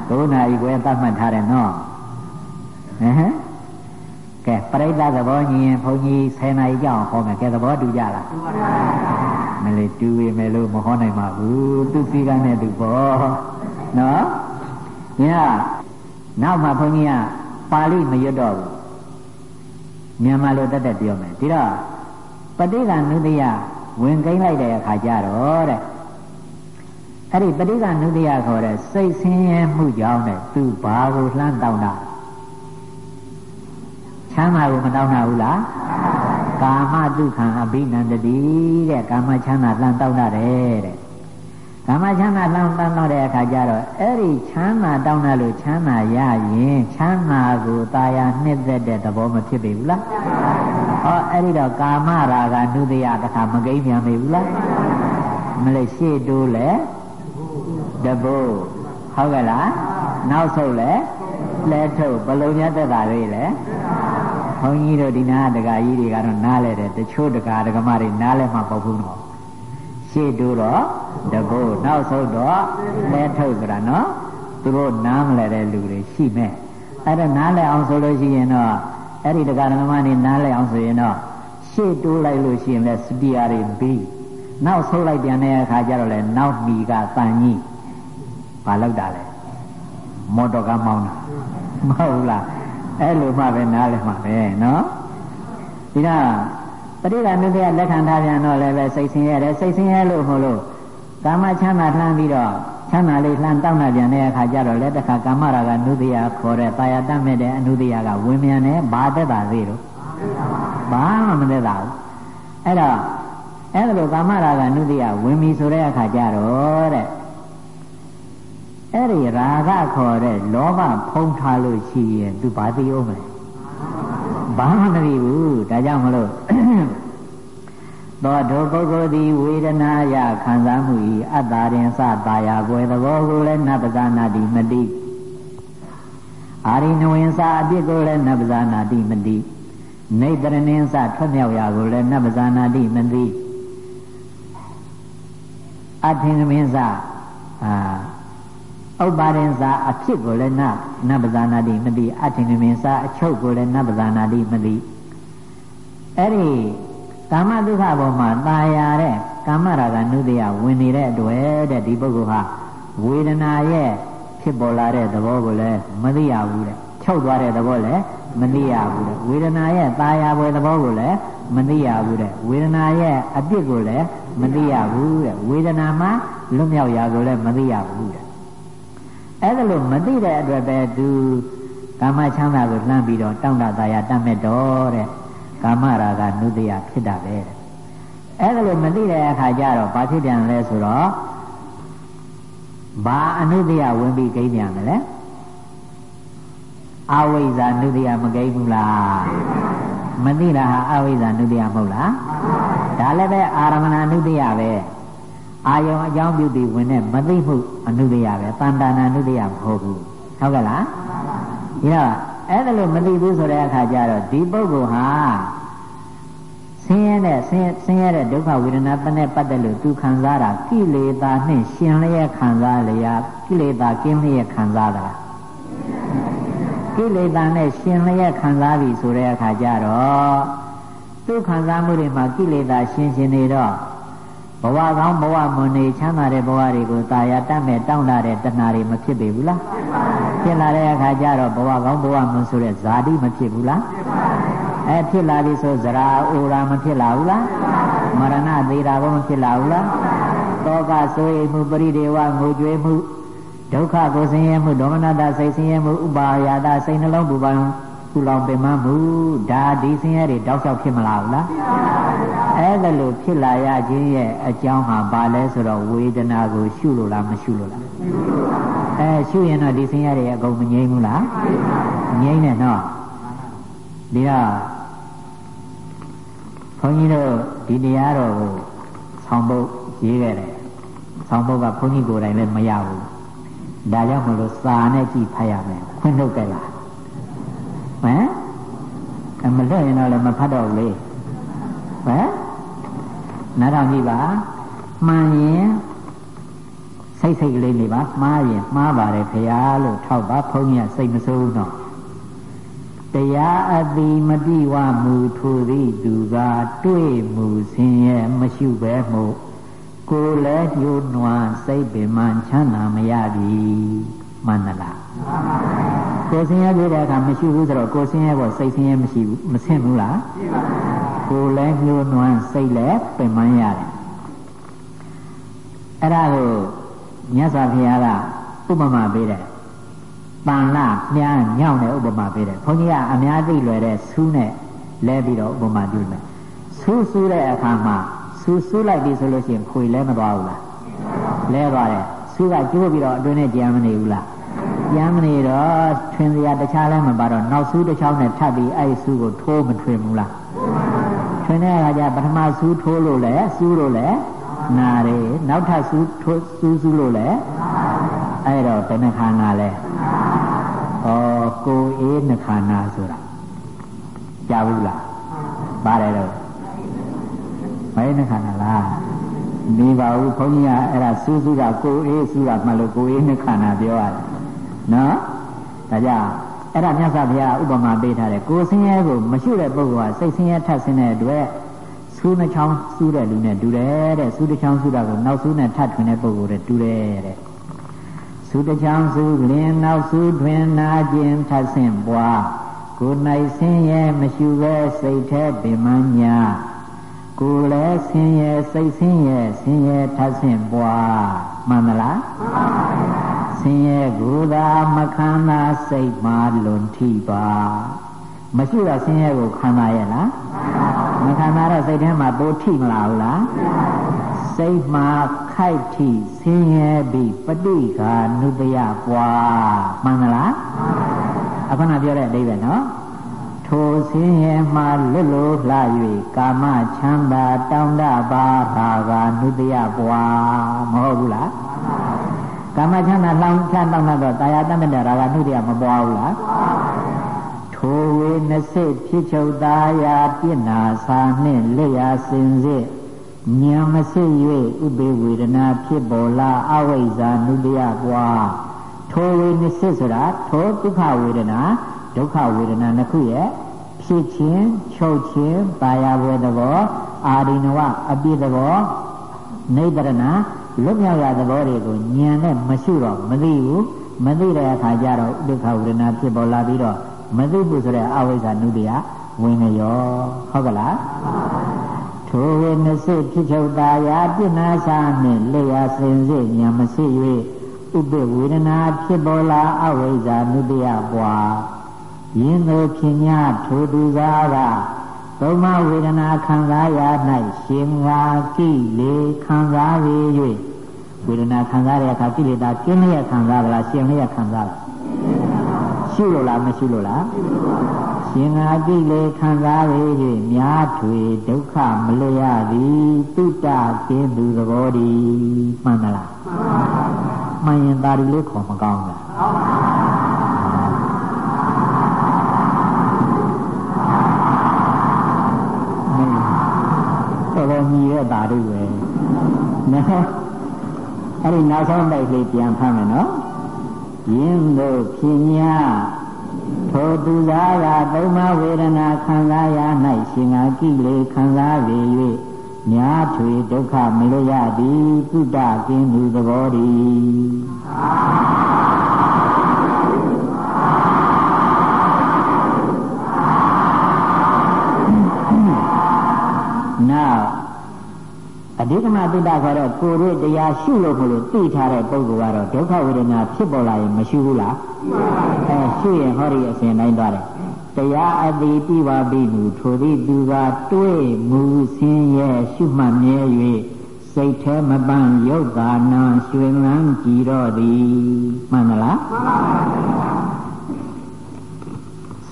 ဒုနာဤကွယ်သတ်မှတ်ထားတယ်နော်ဟမ် ကဲပရိသတ်သဘောညီရင်ဘုန်းကြီး10နာရီကြောင်ဟောမယ်ကဲသဘောတူကြလားမလေးတူရမယ်လို့မဟောနိုင်ပါဘူးသူစီကနဲ့သူဘောနော်ညနောက်မှဘုန်းကြီးကပါဠိမရွတ်တော့ဘူးမြန်မာလိုတက်တက်ပြောမယ်ဒီတော့ပဋိက္ခဏုတ္တိယဝင်ကိန်းလိုက်တဲ့အခါကျတော့တဲ့အဲ့ဒီပဋိက္ခဏုတ္တိယခေါ်တဲ့စိတ်ဆင်းရဲမှုကြောင့်တဲ့သူဘာကိုလှမ်းတောင်းတာ ချမ်းသာကိုမတောင်းတာဘူးလားကာမဒုက္ခံအဘိနန္တတိတဲ့ကာมချမ်းသာလှမ်းတောင်းတာတဲ့ကာမချမ်းသာလှမ်းတောင်းတဲ့အခါကျတော့အဲ့ဒီချမ်းသာတောင်းတာလို့ချမ်းသာရရင်ချမ်းသာကိုตาယာနှစ်သက်တဲ့သဘောမဖြစ်ပေဘူးလားဟောအဲ့ဒီတော့ကာမရာဂနုတယတခါမကိန်းပြန်ပေဘူးလားမလေးရှေ့တိုးလဲတဘိုးဟုတ်ကဲ့လားနောက်ဆုံးလဲလဲထုတ်ဘလုံးများသက်တာလေးလဲ ဘုန်းကြီးတို့ဒီနာဒကာကြီးတွေကတော့နားလဲတယ်တချို့ဒကာဒကမတွေနားလဲမှပေါ့ဘူးတော့ရှေ့တိုးတော့တဘိုးနောက်ဆုံးတော့လဲထုတ်ကြတာနော်သူတို့နားမလဲတဲ့လူတွေရှိမဲ့အဲ့ဒါနားလဲအောင်ဆိုလို့ရှိရင်တော့အဲ့ဒီဒကာဒကမနေနားလဲအောင်ဆိုရင်တော့ရှေ့တိုးလိုက်လို့ရှိရင်လဲစပီယာတွေပြီးနောက်ဆုပ်လိုက်ပြန်တဲ့အခါကျတော့လဲနောက်မီကတန်ကြီးဘာလောက်တာလဲမော်တော်ကားမောင်းတာမဟုတ်လား အဲ့လိုမှပဲနားလဲမှပဲနော်ဒီတော့ပရိဒါနုတ္တရလက်ခံထားပြန်တော့လည်းပဲစိတ်ဆင်းရဲတယ်စိတ်ဆင်းရဲလို့မဟုတ်လို့ကာမချမ်းသာလှမ်းပြီးတော့ချမ်းသာလေးလှမ်းတောင်းတာပြန်တဲ့အခါကျတော့လည်းတခါကာမရာဂနုတ္တရခေါ်တဲ့တာယာတတ်မဲ့တဲ့အနုတ္တရကဝင်မြန်တယ်ဘာသက်တာသေးတော့ဘာမှမသက်တာဘူးအဲ့တော့အဲ့ဒါလိုကာမရာဂနုတ္တယဝင်ပြီဆိုတဲ့အခါကျတော့တဲ့ အဲ့ဒီရာဂခေါ်တဲ့လောဘဖုံးထားလို့ရှိရင်သူဘာသိအောင်မလဲဘာမှမသိဘူးဒါကြောင့်မလို့သောဒုပုဂ္ဂိုလ်သည်ဝေဒနာယခံစားမှု၏အတ္တရင်စတာယာကွယ်သဘောကိုလည်းနပဇာနာတိမတိအာရိနဝင်္စအပြစ်ကိုလည်းနပဇာနာတိမတိနေတရဏင်းစထွက်မြောက်ရာကိုလည်းနပဇာနာတိမတိအထင်ကမင်းစအာ ဥပ္ပါရင်စာအဖြစ်ကိုလည်းနနပဇာနာတိမတိအထင်ကမင်းစာအချုပ်ကိုလည်းနပဇာနာတိမတိအဲ့ဒီကာမဒုက္ခပေါ်မှာตายရတဲ့ကာမရာဂနုတယဝင်နေတဲ့အတွက်တဲ့ဒီပုဂ္ဂိုလ်ဟာဝေဒနာရဲ့ဖြစ်ပေါ်လာတဲ့သဘောကိုလည်းမသိရဘူးတဲ့ချုပ်သွားတဲ့သဘောလည်းမသိရဘူးတဲ့ဝေဒနာရဲ့ตายရပွဲသဘောကိုလည်းမသိရဘူးတဲ့ဝေဒနာရဲ့အပြစ်ကိုလည်းမသိရဘူးတဲ့ဝေဒနာမှာလွတ်မြောက်ရာကိုလည်းမသိရဘူးတဲ့ အဲ့ဒါလို့မသိတဲ့အတွက်ပဲသူကာမချမ်းသာကိုလှမ်းပြီးတော့တောင့်တသာယာတတ်မဲ့တော့တဲ့ကာမရာဂနုတယဖြစ်တာပဲတဲ့အဲ့ဒါလို့မသိတဲ့အခါကျတော့ဘာဖြစ်ပြန်လဲဆိုတော့ဘာအနုတ္တယဝင်ပြီးကိန်းပြန်မလဲအဝိဇ္ဇာနုတ္တယမကိန်းဘူးလားမသိတာဟာအဝိဇ္ဇာနုတ္တယမဟုတ်လားဒါလည်းပဲအာရမဏနုတ္တယပဲ အာယုံအကြောင်းပြုပြီးဝင်တဲ့မသိမှုအနုတ္တယပဲတန်တာနာနုတ္တယမဟုတ်ဘူးဟုတ်ကဲ့လားဒီတော့အဲ့ဒါလို့မသိဘူးဆိုတဲ့အခါကျတော့ဒီပုဂ္ဂိုလ်ဟာဆင်းရဲတဲ့ဆင်းဆင်းရဲတဲ့ဒုက္ခဝေဒနာပနဲ့ပတ်သက်လို့သူခံစားတာကိလေသာနဲ့ရှင်လျက်ခံစားလျာကိလေသာကင်းလျက်ခံစားတာကိလေသာနဲ့ရှင်လျက်ခံစားပြီဆိုတဲ့အခါကျတော့သူခံစားမှုတွေမှာကိလေသာရှင်ရှင်နေတော့ ဘဝကောင်းဘဝမွန်နေချမ်းသာတဲ့ဘဝတွေကိုตายရတတ်မဲ့တောင်းလာတဲ့တဏှာတွေမဖြစ်ပေဘူးလားဖြစ်လာတဲ့အခါကျတော့ဘဝကောင်းဘဝမွန်ဆိုတဲ့ဇာတိမဖြစ်ဘူးလားအဲဖြစ်လာပြီဆိုဇရာအိုရာမဖြစ်လာဘူးလားမရဏသေးတာဘမဖြစ်လာဘူးလားတောကဆိုရိမှုပရိဒေဝငိုကြွေးမှုဒုက္ခကိုဆင်းရဲမှုဒေါမနတစိတ်ဆင်းရဲမှုဥပါယတာစိတ်နှလုံးပူပန် ပူလောင်ပင်မမှုဒါဒီဆင်းရဲတွေတောက်လျှောက်ဖြစ်မလာဘူးလားအဲ့ဒါလို့ဖြစ်လာရခြင်းရဲ့အကြောင်းဟာဘာလဲဆိုတော့ဝေဒနာကိုရှုလို့လားမရှုလို့လားအဲရှုရင်တော့ဒီဆင်းရဲတွေအကုန်မငြိမ်းဘူးလားငြိမ်းတယ်နော်ဒီတော့ဘုန်းကြီးတို့ဒီတရားတော်ကိုဆောင်းပုတ်ရေးခဲ့တယ်ဆောင်းပုတ်ကဘုန်းကြီးကိုယ်တိုင်လည်းမရဘူးဒါကြောင့်မလို့စာနဲ့ကြည့်ဖတ်ရမယ်ခွင့်ထုတ်ကြလား ဟမ်မလွတ်ရင်တော့လည်းမဖတ်တော့ဘူးလေဟမ်နားထောင်ကြည့်ပါမှန်ရင်စိတ်စိတ်ကလေးနေပါမှားရင်မှားပါတယ်ခင်ဗျာလို့ထောက်ပါဘုန်းကြီးကစိတ်မဆိုးဘူးတော့တရားအတိမတိဝမူထူသည်သူကတွေ့မှုဆင်းရဲမရှိပဲမှုကိုယ်လည်းညှိုးနွားစိတ်ပင်မှချမ်းသာမရပြီ မှန်သလားကိုယ်ဆင်းရဲပြတဲ့အခါမရှိဘူးဆိုတော့ကိုယ်ဆင်းရဲဖို့စိတ်ဆင်းရဲမရှိဘူးမဆင့်ဘူးလားရှိပါဘူးကိုယ်လည်းညှိုးနွမ်းစိတ်လည်းပင်ပန်းရတယ်အဲ့ဒါကိုမြတ်စွာဘုရားကဥပမာပေးတယ်ပန်လာမြားညောင်းတဲ့ဥပမာပေးတယ်ဘုန်းကြီးကအများသိလွယ်တဲ့ဆူးနဲ့လဲပြီးတော့ဥပမာပြုမယ်ဆူးဆူးတဲ့အခါမှာဆူးဆူးလိုက်ပြီဆိုလို့ရှိရင်ခွေလဲမသွားဘူးလားလဲသွားတယ်ဆူးကကျိုးပြီးတော့အတွင်းနဲ့ကြမ်းမနေဘူးလား ကြမ်းမနေတော့ထွင်စရာတခြားလဲမပါတော့နောက်ဆူးတစ်ချောင်းနဲ့ထပ်ပြီးအဲ့ဆူးကိုထိုးမထွင်ဘူးလားထွင်တဲ့အခါကျပထမဆူးထိုးလို့လဲဆူးလို့လဲနာတယ်နောက်ထပ်ဆူးထိုးဆူးဆူးလို့လဲအဲ့တော့ဘယ်နှခါနာလဲဩကိုအေးနှခါနာဆိုတာကြားဘူးလားပါတယ်တော့ဘယ်နှခါနာလားနေပါဘူးဘုန်းကြီးကအဲ့ဒါစူးစူးကကိုအေးစူးကမှလို့ကိုအေးနှခါနာပြောရတယ် နော်ဒါကြောင့်အဲ့ဒါမြတ်စွာဘုရားဥပမာပေးထားတယ်ကိုဆင်းရဲကိုမရှိတဲ့ပုဂ္ဂိုလ်ကစိတ်ဆင်းရဲထပ်ဆင်းတဲ့အတွက်ဆူးနှချောင်းဆူးတဲ့လူနဲ့တူတယ်တဲ့ဆူးတစ်ချောင်းဆူးတာကိုနောက်ဆူးနဲ့ထပ်ထွင်တဲ့ပုဂ္ဂိုလ်နဲ့တူတယ်တဲ့ဆူးတစ်ချောင်းဆူးလင်းနောက်ဆူးထွင်နာခြင်းထပ်ဆင့်ပွားကိုယ်၌ဆင်းရဲမရှိပဲစိတ်แท้ပင်မညာကိုယ်လည်းဆင်းရဲစိတ်ဆင်းရဲဆင်းရဲထပ်ဆင့်ပွားမှန်မလားမှန်ပါပါဆ င်းရဲကိုယ်သာမခံနာစိတ်မှလွန်ထိပါမရှိတော့ဆင်းရဲကိုခံနာရဲ့လားမခံနာတော့စိတ်ထဲမှာပိုထိမလားဘူးလားစိတ်မှာခိုက်ထိဆင်းရဲပြီးပဋိက္ခာနုတယပွားမှန်မလားအခုနပြောတဲ့အဓိပ္ပာယ်နော်ထိုဆင်းရဲမှလွတ်လို့လှ၍ကာမချမ်းသာတောင်းတပါဘာကနုတယပွားမဟုတ်ဘူးလား ကာမချမ်းသာလောင်ချမ်းတောင်းတော့တာယာတမတ္တရာကနှုတ်ရမပွားဘူးလားထိုဝေနစိဖြစ်ချုပ်သာယာပြစ်နာစာနှင့်လက်ရာစင်စစ်ဉာဏ်မစစ်၍ဥပေဝေဒနာဖြစ်ပေါ်လာအဝိဇ္ဇာနုတယကွာထိုဝေနစိဆိုတာထိုဒုက္ခဝေဒနာဒုက္ခဝေဒနာနှစ်ခုရဲ့ဖြစ်ခြင်းချုပ်ခြင်းပါရဝေသဘောအာရိနဝအပြည့်သဘောနေတရဏ လွတ်မြောက်ရသဘောတွေကိုဉာဏ်နဲ့မရှိတော့မသိဘူးမသိတဲ့အခါကျတော့ဒုက္ခဝေဒနာဖြစ်ပေါ်လာပြီးတော့မသိဘူးဆိုတဲ့အဝိဇ္ဇာနုတ္တယဝင်ရောဟုတ်ကလားထိုဝေနစိဖြစ်ချုပ်တာယာပြဏာစာနှင့်လေယာစင်စစ်ဉာဏ်မရှိ၍ဥပ္ပဝေဒနာဖြစ်ပေါ်လာအဝိဇ္ဇာနုတ္တယပွားယင်းသို့ဖြစ်냐ထိုသူစားက သုံးမဝေဒနာခံစားရ၌ရှင်ငါကိလေခံစား၍မဝေဒနာခံစားတဲ့အခါကိလေသာကျင်းလျက်ခံစားသလားရှင်လျက်ခံစားလားရှိလို့လားမရှိလို့လားရှင်ငါကိလေခံစားရ၍မြားထွေဒုက္ခမလျရသည်တုတ္တကင်းသူသဘောတည်းမှန်သလားမှန်ရင်သာဒီလေးခေါ်မကောင်းဘူးတော်တော်ညီရဲ့ တာတို့ပဲနော်အဲ့ဒီနောက်ဆုံးတိုက်လေးပြန်ဖမ်းမယ်နော်ယင်းတို့ဖြစ်ညာထိုသူသားကသုံးမဝေဒနာခံစားရ၌ရှင်ငါကိလေခံစားပေ၍ညာထွေဒုက္ခမလျရသည်ကုတကင်းသူသဘောတည်း အဓိကမတုဒ္ဒခေါ်တော့ကိုယ်ရဲ့တရားရှုလို့မလို့သိထားတဲ့ပုဂ္ဂိုလ်ကတော့ဒုက္ခဝေဒနာဖြစ်ပေါ်လာရင်မရှိဘူးလားအဲရှုရင်ဟောဒီအစဉ်တိုင်းသွားတယ်တရားအတိတိပါပြီမူထိုသည့်သူကတွေးမူဆင်းရဲရှုမှတ်မြဲ၍စိတ်แท้မပန်းရုပ်ကာနံရွှင်လန်းကြည်တော့သည်မှန်မလားမှန်ပါပါ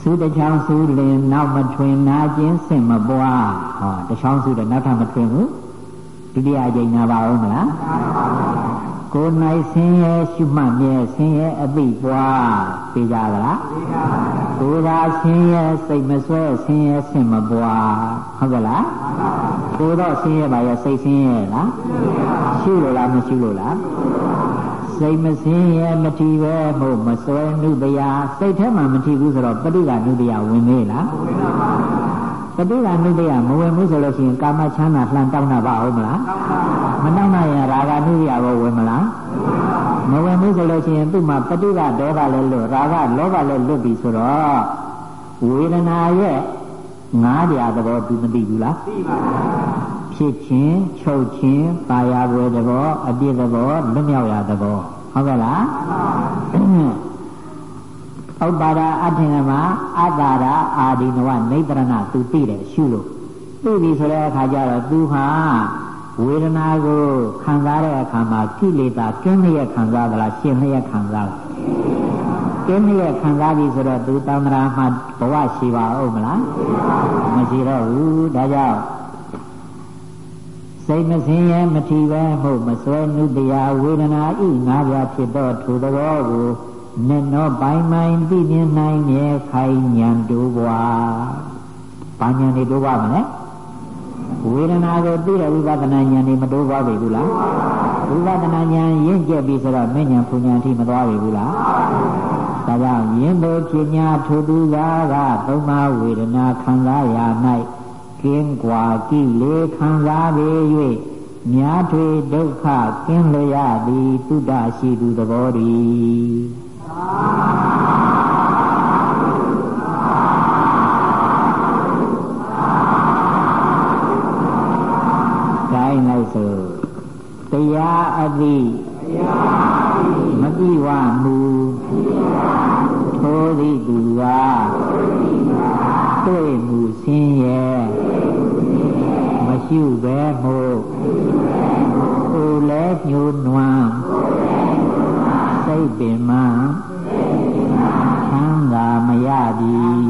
သုတချောင်းစုလင်နောက်မထွင်နာခြင်းစင်မပွားဟောတချောင်းစုတဲ့နောက်ထပ်မထွင်ဘူး ဒုတိယအကြိမ်နာပါဦးမလားကိုယ်၌ဆင်းရဲရှုမှတ်မြဲဆင်းရဲအပိပွားသိကြသလားကိုယ်သာဆင်းရဲစိတ်မဆွဲဆင်းရဲဆင်မပွားဟုတ်ကလားကိုယ်တော့ဆင်းရဲပါရဲ့စိတ်ဆင်းရဲလားရှုလို့လားမရှုလို့လားစိတ်မစင်းရဲမထီပဲမို့မစွဲနုတရားစိတ်ထဲမှာမထီဘူးဆိုတော့ပဋိက္ခဏုတရားဝင်မေးလား တတိယနုတ္တယမဝင်ဘူးဆိုလို့ရှိရင်ကာမချမ်းသာလှန်တောင်းတာပါအောင်မလားမတောင်းနိုင်ရင်ရာဂနုတ္တယဘောဝင်မလားမဝင်ဘူးဆိုလို့ရှိရင်သူ့မှာပဋိက္ခဒေါသလည်းလွတ်ရာဂလောဘလည်းလွတ်ပြီဆိုတော့ဝေဒနာရဲ့ငားကြသဘောသူမသိဘူးလားသိပါဘူးဖြစ်ခြင်းချုပ်ခြင်းပါရပွဲသဘောအပြည့်သဘောလွတ်မြောက်ရသဘောဟုတ်ကဲ့လား ဥပ္ပါဒအထင်ကမှာအတ္တာရအာဒီနဝနေတရဏသူသိတယ်ရှုလို့သိပြီဆိုတဲ့အခါကျတော့သူဟာဝေဒနာကိုခံစားတဲ့အခါမှာကိလေသာကင်းလျက်ခံစားသလားရှင်းလျက်ခံစားလားကင်းလျက်ခံစားပြီဆိုတော့သူတန္တရာမှာဘဝရှိပါဦးမလားမရှိတော့ဘူးဒါကြောင့်စိတ်မစင်းရဲမထီပဲမှုမစွဲနုတရားဝေဒနာဤငါးပါးဖြစ်တော့ထိုသဘောကို နနောပိုင်းပိုင်းသိမြင်နိုင်ရဲ့ခိုင်ညာတို့ဘွာဘာညာတွေတို့ဘွာမလဲဝေဒနာကိုသိတဲ့ဝိပဿနာဉာဏ်တွေမတို့ဘွာပြီဘူးလားဝိပဿနာဉာဏ်ရင့်ကျက်ပြီဆိုတော့မဉဏ်ပူဉာဏ်ထိမသွားပြီဘူးလားဒါကြောင့်ယင်းတို့ဖြစ်ညာထိုသူသာကသုံးပါးဝေဒနာခံစားရ၌ကင်းကွာကြည်လေခံစားပေ၍များထွေဒုက္ခကင်းလျရသည်တုဒ္ဒရှိသူသဘောတည်း တိုင်းလိုက်ဆိုတရားအသိမတိဝမူထိုသည့်သူကတွေ့မှုဆင်းရဲမရှိပဲမို့ကိုယ်လည်းညှိုးနွမ်းစိတ်ပင်မှချ မ်းသာမရသည်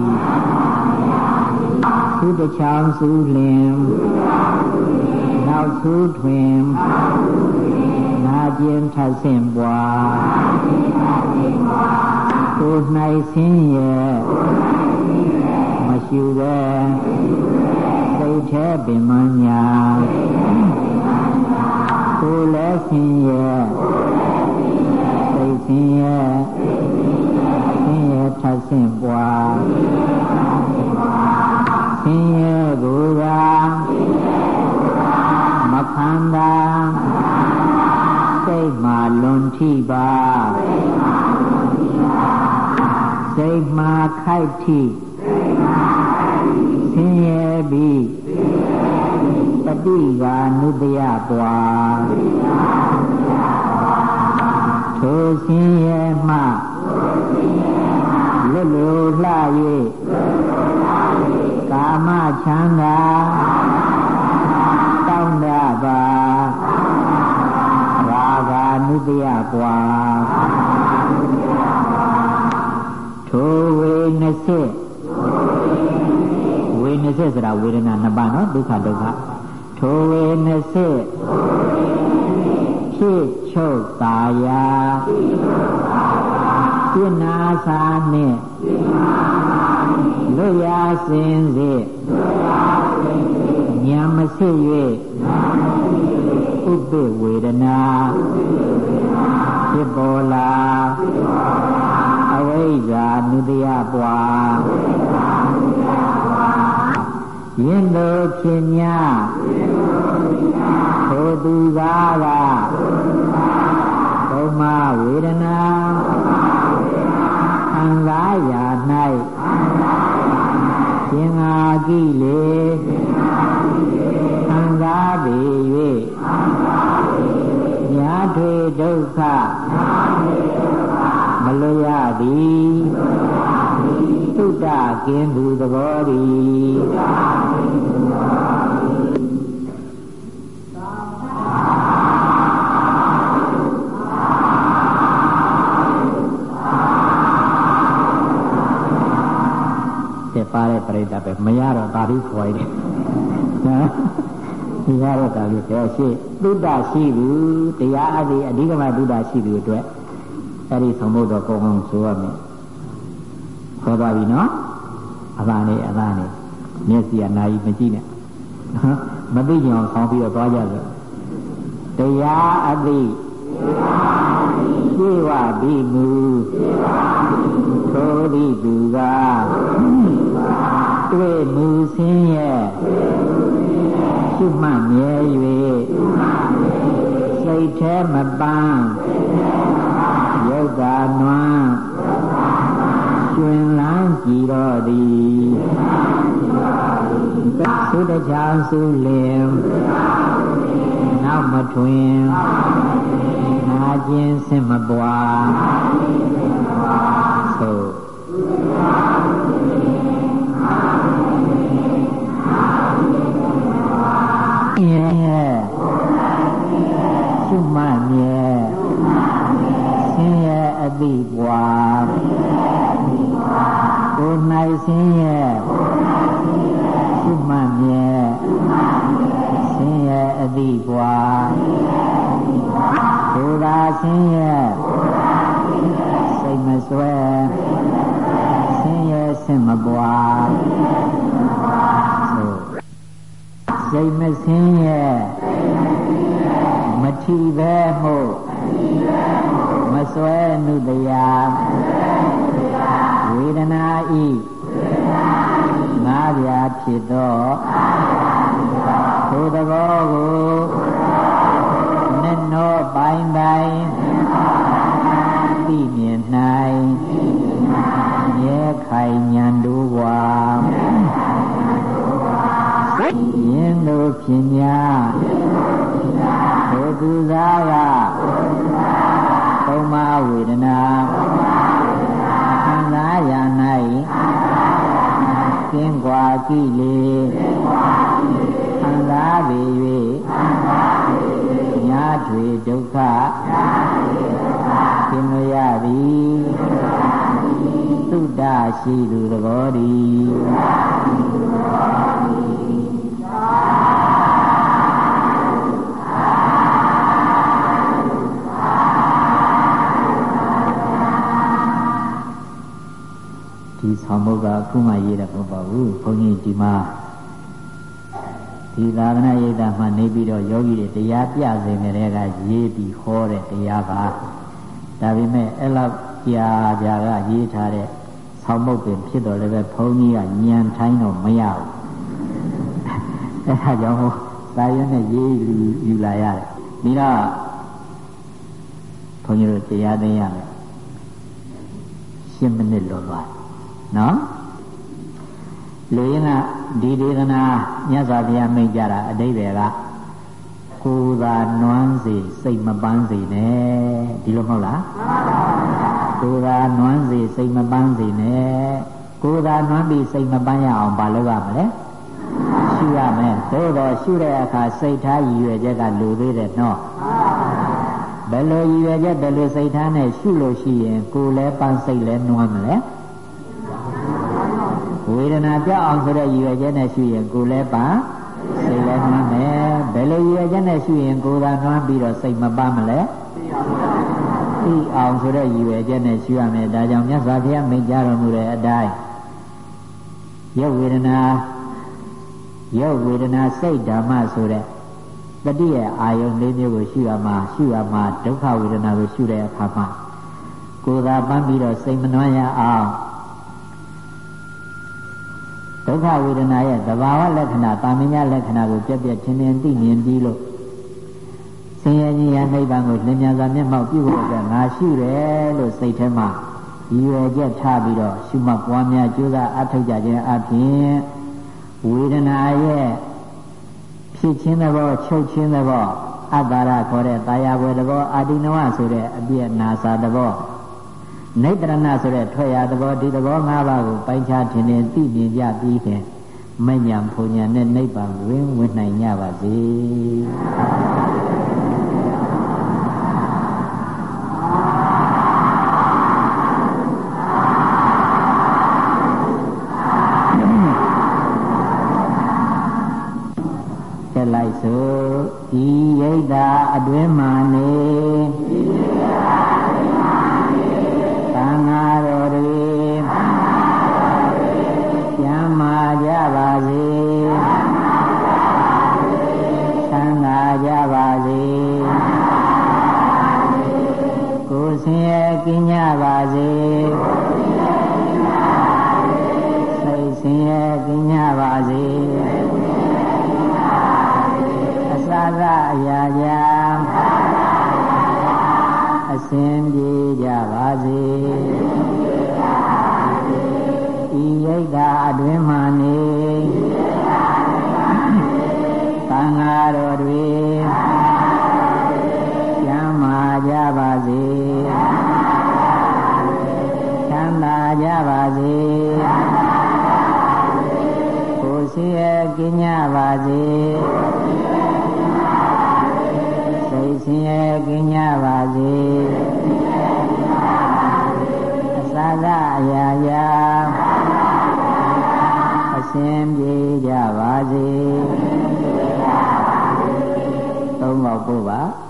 သူတချောင်းစုလင်နောက်သူတွင်နာကျင်ထဆင့်ပွားကိုယ်၌ဆင်းရဲမရှိပဲစိတ်แท้ပင်မညာကိုယ်လည်းဆင်းရဲ ဆင်းရဲကိုယ်ကမခံတာစိတ်မှလွန်ထိပါစိတ်မှခိုက်ထိဆင်းရဲပြီးပฏิကာနုတယပွားထိုဆင်းရဲမှလွတ်လိုလှ၍ ကာမချမ်းသာတောင်းတပါရာဂာနုတယကွာထိုဝေ20ဝေ20ဆိုတာဝေဒနာနှစ်ပါးနော်ဒုက္ခဒုက္ခထိုဝေ20ဖြစ်ချုပ်သာယာဖြစ်နာစာနဲ့ဖြစ်နာစာ လွတ်ရာစင်စေညာမစစ်၍ဥပ္ပဝေဒနာဖြစ်ပေါ်လာအဝိဇ္ဇာနုတယပွားယင်းတို့ဖြစ်냐ထိုသူကားကဘုံမဝေဒနာခံစားရာ၌ ရှင်ငါကိလေခံစားပေ၍ညာထွေဒုက္ခမလွရသည်သုတကင်းသူသဘောသည် ပါတဲ့ပြိတ္တပဲမရတော့ဒါပြီးခေါ်ရတယ်နော်ဒီရတော့ဒါပြီးပြောရှိသုဒ္ဓရှိဘူးတရားအသည်အဓိကမသုဒ္ဓရှိသူအတွက်အဲ့ဒီသမုဒ္တော်ကောင်းကောင်းဆိုရမယ်ခေါ်ပါပြီနော်အသာနေအသာနေမျက်စိကနာယီမကြည့်နဲ့မသိကြအောင်ဆောင်းပြီးတော့သွားကြစို့တရားအသည်ပြေဝတိမူသောတိသူက တွေ့မူဆင်းရဲ့ရှုမှတ်မြဲ၍စိတ်แท้မပန်းယုတ်တာနွမ်းရှင်လန်းကြည်တော်သည်သုတချောင်းစုလင်နောက်မထွင်နာခြင်းစင်မပွားသို့ ရှုမှတ်မြဲဆင်းရဲအတိပွားကိုယ်၌ဆင်းရဲရှုမှတ်မြဲဆင်းရဲအတိပွားကိုယ်သာဆင်းရဲစိတ်မစွဲဆင်းရဲဆင်မပွားစိတ်မဆင်းရဲ့ မထီပဲမှုမစွဲနုတရားဝေဒနာဤငါးပြာဖြစ်သောထိုသဘောကိုနဲ့နောပိုင်းပိုင်းသိမြင်၌မြဲခိုင်ဉာဏ်တို့ဘွာယင်းတို့ဖြစ်များဘု သူသားကသုံးပါဝေဒနာခံစားရ၌ကင်းကွာကိလေခံစားပေ၍ညာထွေဒုက္ခသင်မရသည်သုတ္တရှိသူသဘောတည်း ဒီဆောင်မုတ်ကအခုမှရေးတာမဟုတ်ပါဘူးဘုန်းကြီးဒီမှာဒီသာသနာ့ရိပ်သာမှနေပြီးတော့ယောဂီတွေတရားပြစဉ်ကလေးကရေးပြီးဟောတဲ့တရားပါဒါပေမဲ့အဲ့လောက်ကြာကြာကရေးထားတဲ့ဆောင်မုတ်ပင်ဖြစ်တော်လည်းပဲဘုန်းကြီးကညံထိုင်းတော့မရဘူးအဲ့ဒါကြောင့်သာရွနဲ့ရေးယူယူလာရတယ်ဒီတော့ဘုန်းကြီးတို့တရားသိရမယ်10မိနစ်လောသွား နော်လူရင်းကဒီဒေသနာမြတ်စွာဘုရားမိန့်ကြတာအတိဘယ်ကကိုယ်သာနွမ်းစေစိတ်မပန်းစေနဲ့ဒီလိုမဟုတ်လားကိုယ်သာနွမ်းစေစိတ်မပန်းစေနဲ့ကိုယ်သာနွမ်းပြီးစိတ်မပန်းရအောင်ဘာလုပ်ရမလဲရှုရမယ်သို့တော့ရှုတဲ့အခါစိတ်ထားရည်ရွယ်ချက်ကလူသေးတယ်နော်ဘယ်လိုရည်ရွယ်ချက်ဘယ်လိုစိတ်ထားနဲ့ရှုလို့ရှိရင်ကိုယ်လည်းပန်းစိတ်လည်းနွမ်းမလဲဝေ ဒနာပြောက်အောင်ဆိုတဲ့ရည်ရွယ်ချက်နဲ့ရှုရင်ကိုယ်လည်းပါစိတ်လည်းနှွမ်းမယ်ဘယ်လိုရည်ရွယ်ချက်နဲ့ရှုရင်ကိုယ်သာနှွမ်းပြီးတော့စိတ်မပါမလဲသိအောင်ဆိုတဲ့ရည်ရွယ်ချက်နဲ့ရှုရမယ်ဒါကြောင့်မြတ်စွာဘုရားမိန့်ကြားတော်မူတဲ့အတိုင်းရုပ်ဝေဒနာရုပ်ဝေဒနာစိတ်ဓမ္မဆိုတဲ့တတိယအာယုန်လေးမျိုးကိုရှုရမှာရှုရမှာဒုက္ခဝေဒနာကိုရှုတဲ့အခါမှာကိုယ်သာပန်းပြီးတော့စိတ်မနှွမ်းရအောင်ဒု က္ခဝေဒနာရဲ့သဘာဝလက္ခဏာတာမညာလက္ခဏာကိုပြက်ပြက်ချင်းချင်းသိမြင်ပြီးလို့ဆင်းရဲခြင်းရနိဗ္ဗာန်ကိုလင်းမြန်စွာမျက်မှောက်ပြုဖို့အတွက်ငါရှုတယ်လို့စိတ်ထဲမှာရည်ရွယ်ချက်ထားပြီးတော့ရှုမှတ်ပွားများကြိုးစားအထောက်ကြခြင်းအပြင်ဝေဒနာရဲ့ဖြစ်ခြင်းသဘောချုပ်ခြင်းသဘောအတ္တရခေါ်တဲ့တာယာဝေသဘောအာတိနဝဆိုတဲ့အပြည့်နာစာသဘော နိတရဏဆိုတဲ့ထွက်ရသဘောဒီသဘော၅ပါးကိုပိုင်းခြားထင်ထင်သိမြင်ကြပြီးဖြင့်မညံဖုန်ညာနဲ့နိဗ္ဗာန်ဝင်ဝင်နိုင်ကြပါစေလိုက်ဆိုဤရိတ်တာအတွင်းမှနေသံ ဆင်းရဲကင်းကြပါစေစိတ်ဆင်းရဲကင်းကြပါစေသာကအရာရာအစဉ်ပြေကြပါစေဤရိတ်တာအတွင်မှနေ စီရဲ့ကင်းကြပါစေဆင်းရဲကင်းကြပါစေအစာကအရာရာအရှင်ပြေကြပါစေသုံးပါပို့ပါ